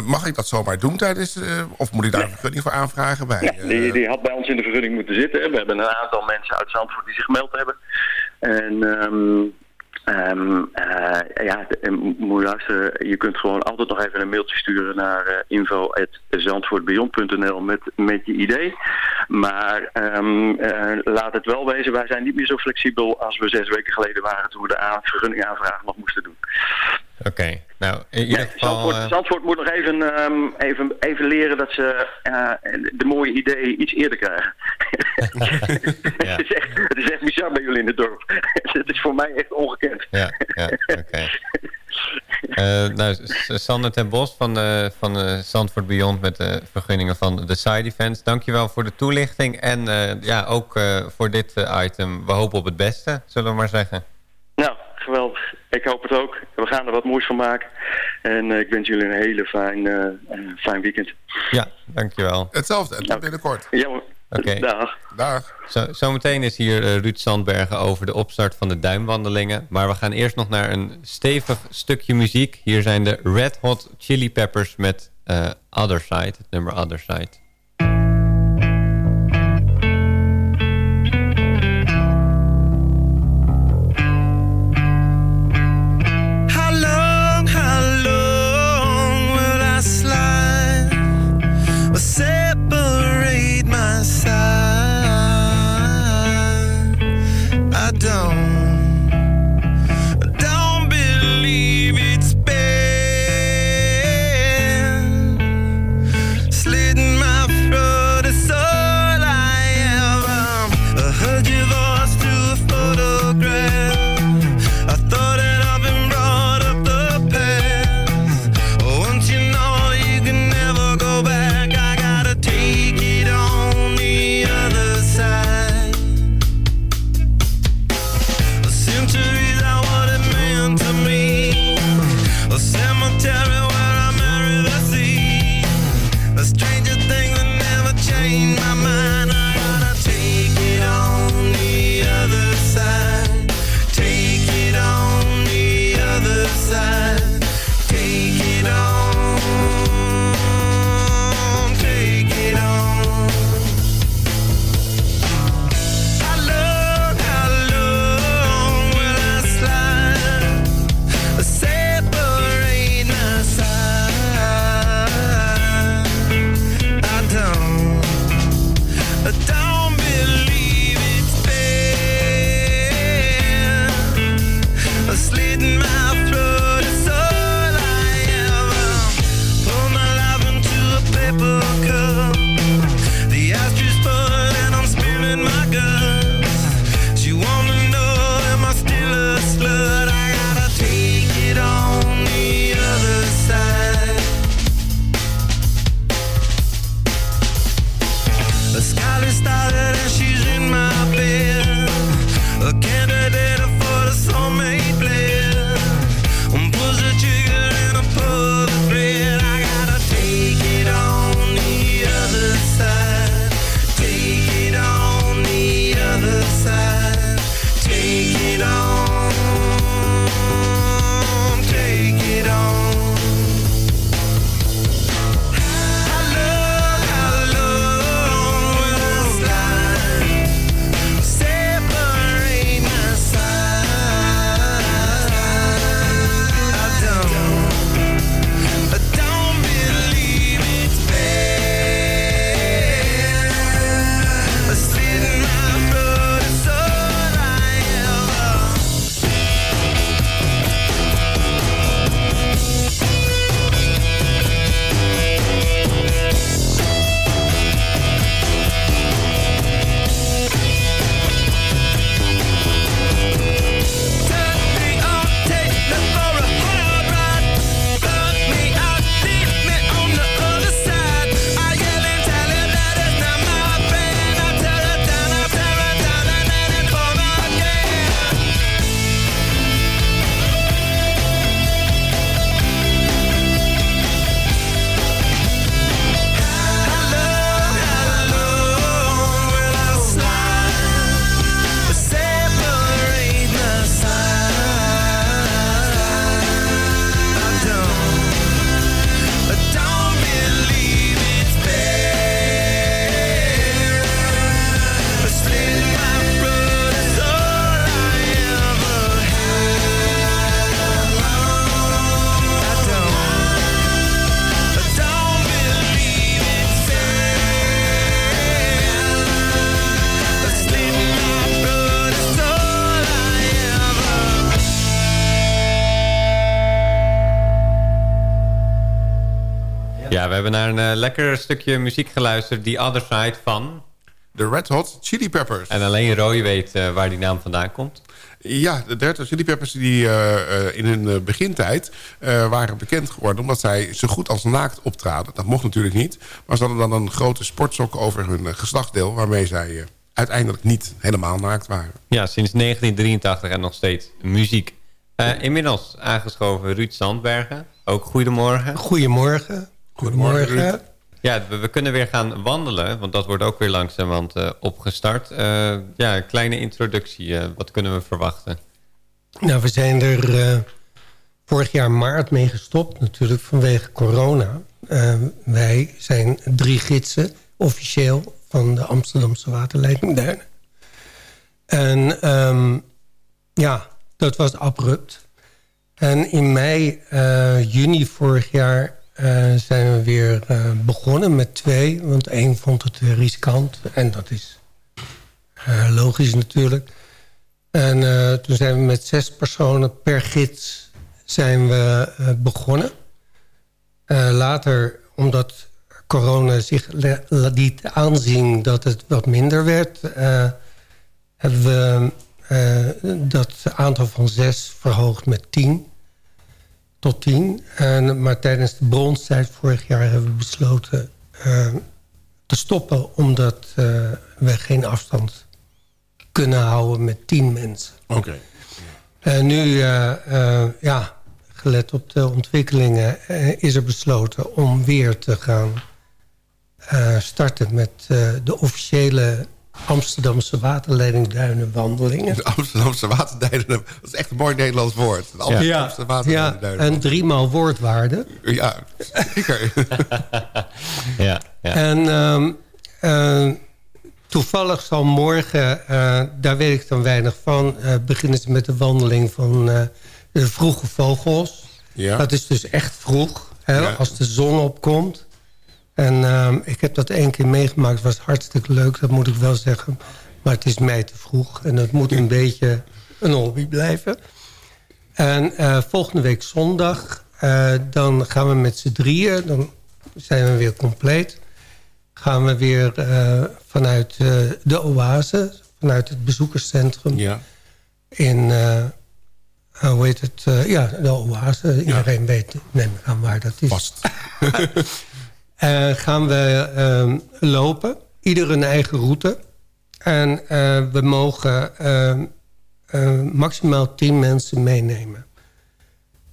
mag ik dat zomaar doen tijdens... of moet ik daar een vergunning voor aanvragen? Bij, ja, die, die, had bij ons in de vergunning moeten zitten. We hebben een aantal mensen uit Zandvoort die zich gemeld hebben. En... Um, Um, uh, ja, moet je luisteren, je kunt gewoon altijd nog even een mailtje sturen naar uh, info.zandvoortbeyond.nl met, met je idee. Maar um, laat het wel wezen, wij zijn niet meer zo flexibel als we zes weken geleden waren toen we de vergunningaanvraag nog moesten doen. Oké, okay. nou in ieder nee, geval... Zandvoort, Zandvoort, moet nog even, um, even, even leren dat ze de mooie ideeën iets eerder krijgen. ja. het, is echt, het is echt bizar bij jullie in het dorp. het is voor mij echt ongekend. Ja, ja oké. Okay. Uh, nou, Sander ten Bos van, uh, van Zandvoort Beyond met de vergunningen van de side events. Dankjewel voor de toelichting en ja, ook voor dit item. We hopen op het beste, zullen we maar zeggen. Nou. Ik hoop het ook. We gaan er wat moois van maken. En ik wens jullie een hele fijn, fijn weekend. Ja, dankjewel. Hetzelfde, en tot binnenkort. Ja, Oké. Okay. Dag. Dag. Zo, zometeen is hier uh, Ruud Sandbergen over de opstart van de duimwandelingen. Maar we gaan eerst nog naar een stevig stukje muziek. Hier zijn de Red Hot Chili Peppers met uh, Other Side, het nummer Other Side. Ja, we hebben naar een eh, lekker stukje muziek geluisterd. The Other Side van... De Red Hot Chili Peppers. En alleen Roy weet eh, waar die naam vandaan komt. Ja, de Red Hot Chili Peppers die eh, eh, in hun begintijd eh, waren bekend geworden... omdat zij zo goed als naakt optraden. Dat mocht natuurlijk niet. Maar ze hadden dan een grote sportsok over hun geslachtsdeel... waarmee zij eh, uiteindelijk niet helemaal naakt waren. Ja, sinds 1983 en nog steeds muziek. Eh, inmiddels aangeschoven Ruud Sandbergen. Ook goedemorgen. Goedemorgen. Goedemorgen. Ja, we, we kunnen weer gaan wandelen, want dat wordt ook weer langzamerhand eh opgestart. Eh, ja, een kleine introductie. eh, wat kunnen we verwachten? Nou, we zijn er eh, vorig jaar maart mee gestopt, natuurlijk vanwege corona. Wij zijn drie gidsen, officieel, van de Amsterdamse waterleidingduinen. En ehm, ja, dat was abrupt. En in mei, eh, juni vorig jaar zijn we weer eh, begonnen met twee. Want één vond het riskant. En dat is eh, logisch natuurlijk. En eh, toen zijn we met zes personen per gids zijn we eh, begonnen. Eh, later, omdat corona zich liet aanzien dat het wat minder werd... eh, hebben we eh, dat aantal van zes verhoogd met tien. Tot tien. En, maar tijdens de bronstijd vorig jaar hebben we besloten eh, te stoppen... omdat eh, we geen afstand kunnen houden met tien mensen. Oké. En nu, eh, ja, gelet op de ontwikkelingen... is er besloten om weer te gaan starten... met de officiële Amsterdamse waterleidingduinenwandelingen. De Amsterdamse waterduinen, dat is echt een mooi Nederlands woord. De Amsterdamse ja, waterduinen. en driemaal woordwaarde. Ja, zeker. ja, ja. En ehm, eh, toevallig zal morgen, eh, daar weet ik dan weinig van... eh, beginnen ze met de wandeling van eh, de vroege vogels. Ja. Dat is dus echt vroeg, hè, Ja. als de zon opkomt. En ehm, ik heb dat één keer meegemaakt. Het was hartstikke leuk, dat moet ik wel zeggen. Maar het is mij te vroeg. En het moet een beetje een hobby blijven. En eh, volgende week zondag... eh, dan gaan we met z'n drieën... dan zijn we weer compleet... gaan we weer eh, vanuit de oase... vanuit het bezoekerscentrum... Ja. in... hoe heet het? ja, de oase. Iedereen weet, neem ik aan waar dat is. Vast. Eh, gaan we ehm, lopen. Ieder een eigen route. En eh, we mogen ehm, eh, maximaal tien mensen meenemen.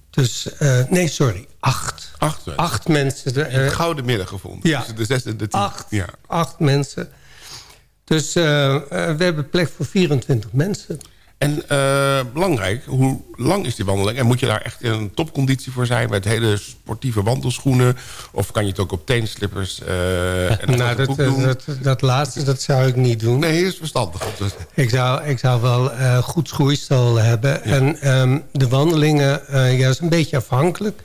Dus, nee, sorry, acht. Acht, mensen. Acht gouden midden gevonden. Ja. Tussen de zes en de tien. Acht. Ja. acht mensen. Dus we hebben plek voor 24 mensen. En eh, belangrijk, hoe lang is die wandeling? En moet je daar echt in een topconditie voor zijn... met hele sportieve wandelschoenen? Of kan je het ook op teenslippers eh en een nou, dat, doen? dat, dat laatste dat zou ik niet doen. Nee, is verstandig. Ik zou, ik zou wel eh, goed schoeisel hebben. En ehm, de wandelingen, eh, ja, is een beetje afhankelijk.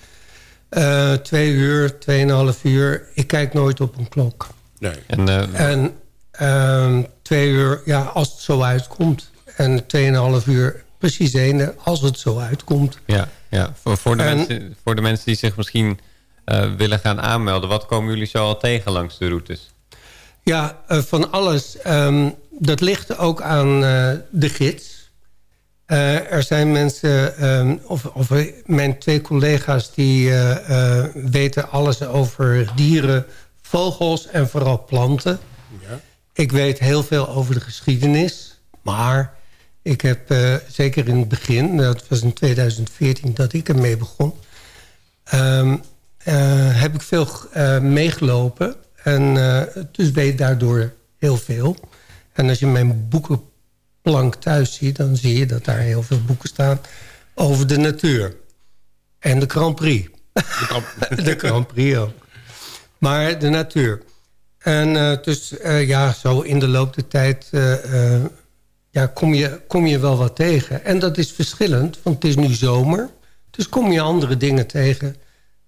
Eh, twee uur, tweeënhalf uur. Ik kijk nooit op een klok. nee. En, eh, En ehm, twee uur, ja, als het zo uitkomt. En tweeënhalf uur, precies één, als het zo uitkomt. ja, ja. Voor, voor, de En- mensen, voor de mensen die zich misschien eh, willen gaan aanmelden... wat komen jullie zo al tegen langs de routes? Ja, eh, van alles. Ehm, dat ligt ook aan eh, de gids. Eh, er zijn mensen, ehm, of, of mijn twee collega's... die eh, eh, weten alles over dieren, vogels en vooral planten. Ja. Ik weet heel veel over de geschiedenis. Maar ik heb eh, zeker in het begin... dat was in 2014 dat ik ermee begon... ehm, eh, heb ik veel eh, meegelopen. En eh, dus weet daardoor heel veel. En als je mijn boekenplank thuis ziet... dan zie je dat daar heel veel boeken staan over de natuur. En de Grand Prix. de Grand Prix ook. Maar de natuur. En eh, dus eh, ja, zo in de loop der tijd eh, eh, ja, kom, je, kom je wel wat tegen. En dat is verschillend, want het is nu zomer. Dus kom je andere dingen tegen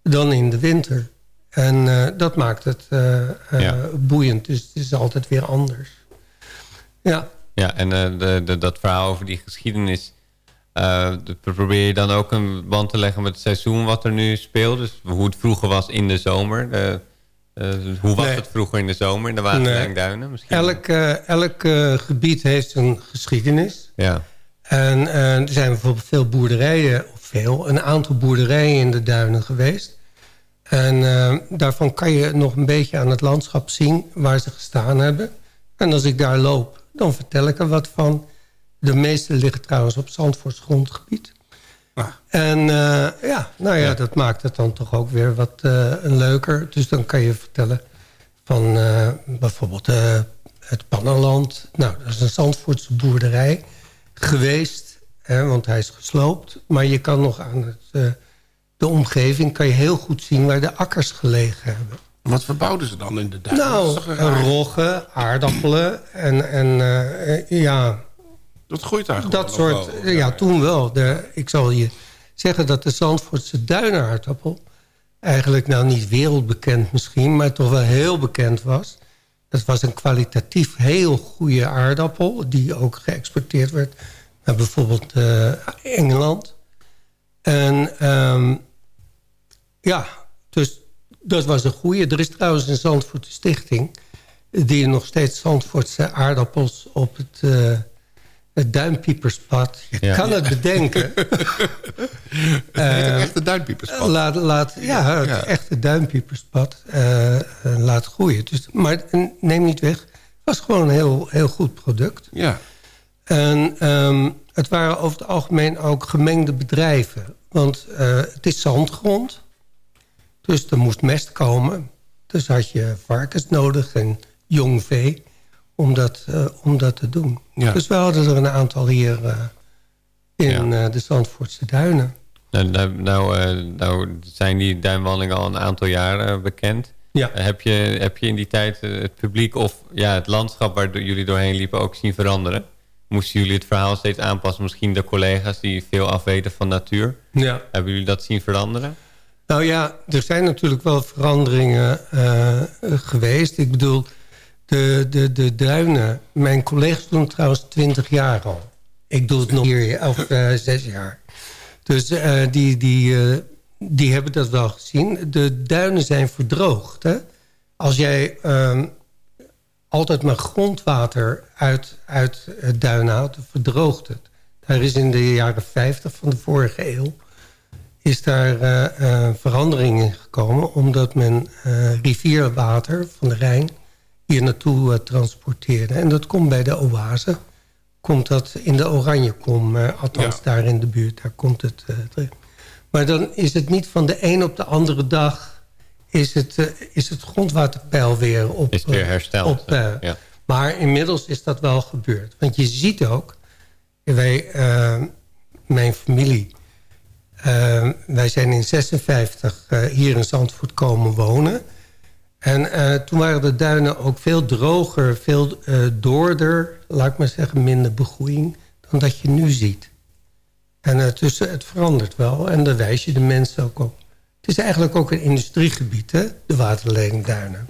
dan in de winter. En eh, dat maakt het eh, eh, Ja. boeiend. Dus het is altijd weer anders. Ja, Ja, en de, de, dat verhaal over die geschiedenis... De- probeer je dan ook een band te leggen met het seizoen wat er nu speelt? Dus hoe het vroeger was in de zomer. De, hoe was Nee. het vroeger in de zomer in de Waterlijnduinen? Misschien? Elk, eh, elk eh, gebied heeft een geschiedenis. Ja. En eh, er zijn bijvoorbeeld veel boerderijen, of veel, een aantal boerderijen in de duinen geweest. En eh, daarvan kan je nog een beetje aan het landschap zien waar ze gestaan hebben. En als ik daar loop, dan vertel ik er wat van. De meeste liggen trouwens op Zandvoorts grondgebied. En eh, ja, nou ja, dat maakt het dan toch ook weer wat eh, leuker. Dus dan kan je vertellen van eh, bijvoorbeeld het Pannenland. Nou, dat is een Zandvoortse boerderij geweest. Hè, want hij is gesloopt. Maar je kan nog aan het, de omgeving kan je heel goed zien waar de akkers gelegen hebben. Wat verbouwden ze dan in de duinen? Nou, roggen, aardappelen en, en ja... Dat groeit daar Dat soort, wel. ja, toen wel. De, ik zal je zeggen dat de Zandvoortse duinaardappel... eigenlijk nou niet wereldbekend misschien... maar toch wel heel bekend was. Dat was een kwalitatief heel goede aardappel... die ook geëxporteerd werd naar bijvoorbeeld eh, Engeland. En ehm, ja, dus dat was een goede. Er is trouwens een Zandvoortse stichting... die nog steeds Zandvoortse aardappels op het... eh, het duimpieperspad. Je Ja. kan het bedenken. Het heet ook echt de duimpieperspad. Laat, laat, ja, het Ja. echte duimpieperspad eh, eh, laat groeien. Dus, maar neem niet weg, het was gewoon een heel, heel goed product. Ja. En ehm, het waren over het algemeen ook gemengde bedrijven. Want eh, het is zandgrond. Dus er moest mest komen. Dus had je varkens nodig en jong vee om dat, eh, om dat te doen. Ja. Dus we hadden er een aantal hier eh, in eh, de Zandvoortse duinen. Nou, nou, nou, nou zijn die duinwandelingen al een aantal jaren bekend. Ja. Heb, je, heb je in die tijd het publiek of ja, het landschap waar jullie doorheen liepen ook zien veranderen? Moesten jullie het verhaal steeds aanpassen? Misschien de collega's die veel afweten van natuur. Ja. Hebben jullie dat zien veranderen? Nou ja, er zijn natuurlijk wel veranderingen geweest. Ik bedoel, de, de, de duinen... Mijn collega's doen trouwens twintig jaar al. Ik doe het nog vier of eh, zes jaar. Dus eh, die, die, eh, die hebben dat wel gezien. De duinen zijn verdroogd. Hè? Als jij ehm, altijd maar grondwater uit, uit het duin dan verdroogt het. Daar is in de jaren 50 van de vorige eeuw is daar eh, verandering in gekomen... omdat men rivierwater van de Rijn hier naartoe eh, transporteerde. En dat komt bij de oase. Komt dat in de Oranjekom, eh, althans daar in de buurt. Daar komt het eh, terecht. Maar dan is het niet van de een op de andere dag... is het, is het grondwaterpeil weer op... Is weer hersteld, op, ja. Maar inmiddels is dat wel gebeurd. Want je ziet ook... Wij, mijn familie... wij zijn in 56 eh, hier in Zandvoort komen wonen. En eh, toen waren de duinen ook veel droger, veel eh doorder... laat ik maar zeggen, minder begroeiing... dan dat je nu ziet. En uh, tussen, het verandert wel. En daar wijs je de mensen ook op. Het is eigenlijk ook een industriegebied, hè? de waterleidingduinen.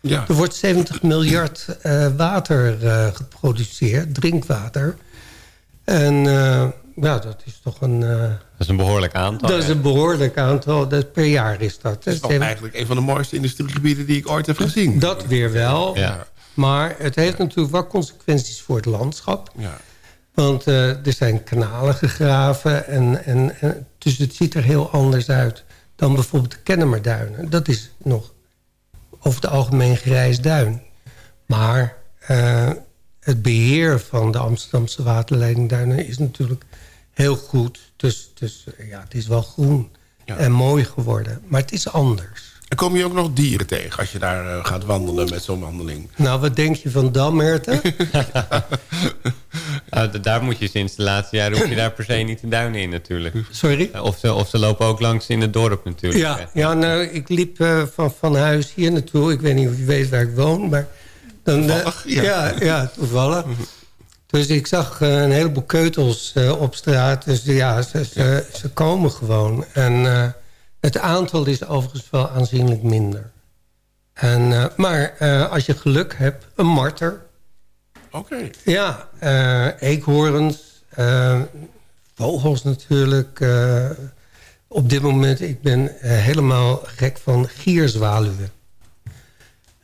Ja. Er wordt 70 miljard uh, water uh, geproduceerd, drinkwater. En ja, dat is toch een... Dat is een behoorlijk aantal. Dat is een behoorlijk aantal. Dat per jaar is dat. Dat is toch eigenlijk een van de mooiste industriegebieden die ik ooit heb gezien. Dat weer wel. Ja. Maar het heeft natuurlijk wel consequenties voor het landschap. Ja. Want uh, er zijn kanalen gegraven. En, en, en, dus het ziet er heel anders uit dan bijvoorbeeld de Kennemerduinen. Dat is nog over het algemeen grijs duin. Maar uh, het beheer van de Amsterdamse waterleidingduinen is natuurlijk heel goed. Dus, dus ja, het is wel groen ja. en mooi geworden. Maar het is anders. En kom je ook nog dieren tegen als je daar uh, gaat wandelen met zo'n wandeling? Nou, wat denk je van damherten? nou, daar moet je sinds de laatste jaren... hoef je daar per se niet de duinen in natuurlijk. Sorry? Of ze, of ze lopen ook langs in het dorp natuurlijk. Ja, ja nou, ik liep uh, van, van huis hier naartoe. Ik weet niet of je weet waar ik woon, maar... Dan, toevallig? Uh, ja. ja, toevallig. Dus ik zag uh, een heleboel keutels op straat. Dus ja, ze, ze, ze komen gewoon. En het aantal is overigens wel aanzienlijk minder. En, maar als je geluk hebt, een marter. Oké. Okay. Ja, eekhoorns, vogels natuurlijk. eh, op dit moment, ik ben eh, helemaal gek van gierzwaluwen.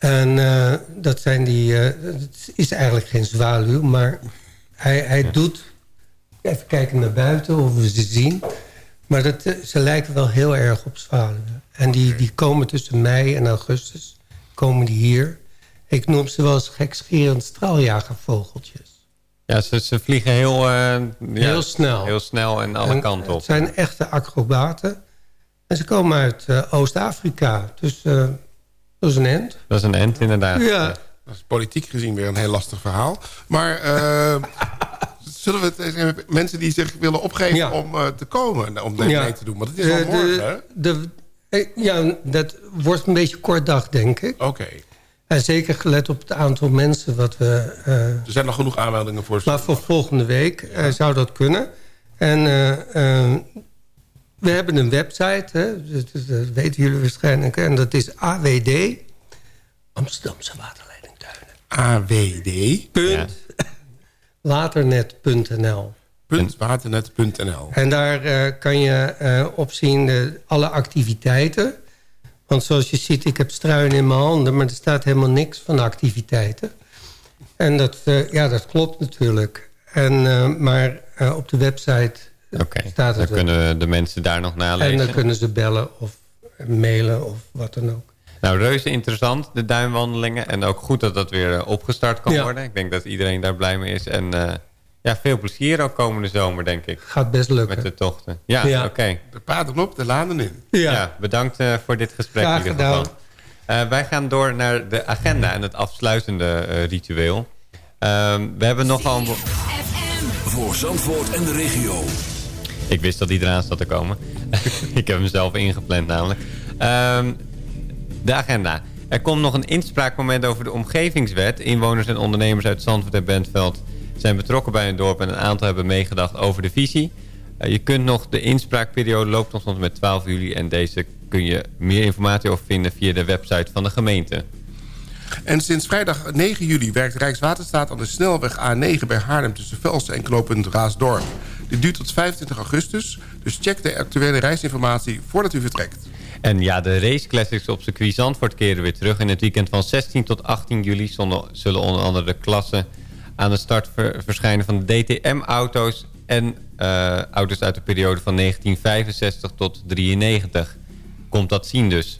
En eh, dat zijn die... eh, het is eigenlijk geen zwaluw, maar hij, hij doet... Even kijken naar buiten of we ze zien. Maar dat, eh, ze lijken wel heel erg op zwaluwen. En die, die komen tussen mei en augustus. Komen die hier. Ik noem ze wel eens gekscherend straaljagervogeltjes. Ja, ze, ze vliegen heel, ja, Heel snel. Heel snel en alle En kanten op. Het zijn echte acrobaten. En ze komen uit Oost-Afrika. Dus dat is een end. Dat is een end inderdaad. Ja. Dat is politiek gezien weer een heel lastig verhaal. Maar eh, zullen we het eens even- mensen die zich willen opgeven om eh, te komen, om mee Ja. te doen? Want het is al Eh, morgen, hè? de, eh, ja, dat wordt een beetje kort dag, denk ik. Oké. En zeker gelet op het aantal mensen wat we... eh, Er zijn nog genoeg aanmeldingen voor. Maar voor volgende week eh, zou dat kunnen. En we hebben een website, hè, dat, weten jullie waarschijnlijk. En dat is AWD, Amsterdamse Waterleidingduinen. AWD. Punt. Waternet.nl. Waternet.nl. En daar eh, kan je eh, op zien alle activiteiten. Want zoals je ziet, ik heb struin in mijn handen... maar er staat helemaal niks van activiteiten. En dat, eh, ja, dat klopt natuurlijk. En, maar op de website Oké, dan kunnen de mensen daar nog nalezen. En dan kunnen ze bellen of mailen of wat dan ook. Nou, reuze interessant, de duinwandelingen. En ook goed dat dat weer eh, opgestart kan Ja. worden. Ik denk dat iedereen daar blij mee is. En eh, ja, veel plezier ook komende zomer, denk ik. Gaat best lukken. Met de tochten. Ja, Ja. oké. De paden op, de lanen in. Ja. bedankt eh, voor dit gesprek Graag in ieder geval. Eh, wij gaan door naar de agenda en het afsluitende eh, ritueel. Ehm, we hebben nogal... Voor Zandvoort en de regio. Ik wist dat die eraan zat te komen. ik heb hem zelf ingepland namelijk. Ehm, de agenda. Er komt nog een inspraakmoment over de omgevingswet. Inwoners en ondernemers uit Zandvoort en Bentveld zijn betrokken bij hun dorp... en een aantal hebben meegedacht over de visie. Eh, je kunt nog, de inspraakperiode loopt nog tot met 12 juli... en deze kun je meer informatie over vinden via de website van de gemeente. En sinds vrijdag 9 juli werkt Rijkswaterstaat aan de snelweg A9 bij Haarlem tussen Velsen en knooppunt Raasdorp. Dit duurt tot 25 augustus, dus check de actuele reisinformatie voordat u vertrekt. En ja, de Race Classics op circuit Zandvoort keren weer terug. In het weekend van 16 tot 18 juli zullen, onder andere de klassen aan de start ver- verschijnen van de DTM-auto's... en eh, auto's uit de periode van 1965 tot 93. Komt dat zien dus.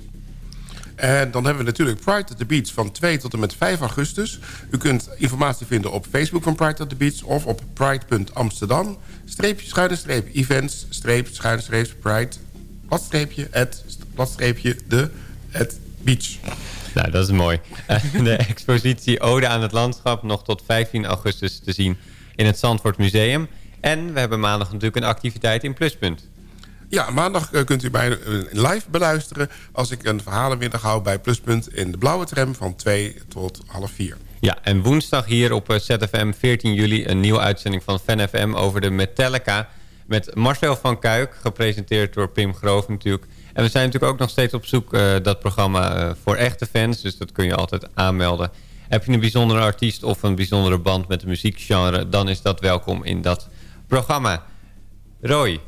En dan hebben we natuurlijk Pride at the Beach van 2 tot en met 5 augustus. U kunt informatie vinden op Facebook van Pride at the Beach... of op pride.amsterdam, streepje, schuine streep, events, streep, schuine streep, pride, bladstreepje, at, bladstreepje, de, beach. Nou, dat is mooi. Eh, de expositie Ode aan het Landschap nog tot 15 augustus te zien in het Zandvoort Museum. En we hebben maandag natuurlijk een activiteit in Pluspunt. Ja, maandag eh, kunt u mij eh, live beluisteren... als ik een verhalenmiddag hou bij Pluspunt in de blauwe tram... van 2 tot half 4. Ja, en woensdag hier op eh, ZFM 14 juli een nieuwe uitzending van FanFM over de Metallica. Met Marcel van Kuik, gepresenteerd door Pim Groof natuurlijk. En we zijn natuurlijk ook nog steeds op zoek eh dat programma voor echte fans. Dus dat kun je altijd aanmelden. Heb je een bijzondere artiest of een bijzondere band met een muziekgenre... dan is dat welkom in dat programma. Roy,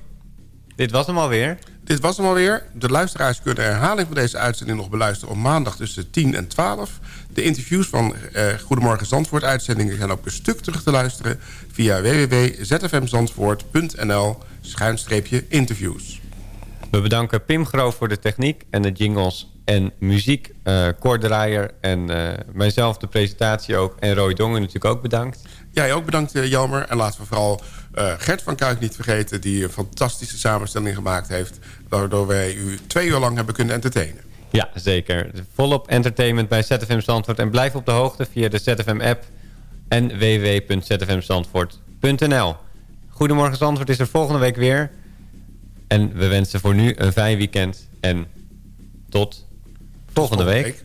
dit was hem alweer. Dit was hem alweer. De luisteraars kunnen de herhaling van deze uitzending nog beluisteren... op maandag tussen 10 en 12. De interviews van eh, Goedemorgen Zandvoort uitzendingen... zijn ook een stuk terug te luisteren... via www.zfmzandvoort.nl interviews. We bedanken Pim Groof voor de techniek en de jingles en muziek. eh Cor Draaier en eh, mijzelf de presentatie ook. En Roy Dongen natuurlijk ook bedankt. Jij ook bedankt, eh, Jelmer. En laten we vooral eh, Gert van Kuik niet vergeten... die een fantastische samenstelling gemaakt heeft... waardoor wij u twee uur lang hebben kunnen entertainen. Ja, zeker. Volop entertainment bij ZFM Zandvoort. En blijf op de hoogte via de ZFM-app en www.zfmzandvoort.nl. Goedemorgen Zandvoort is er volgende week weer. En we wensen voor nu een fijn weekend. En tot volgende, week.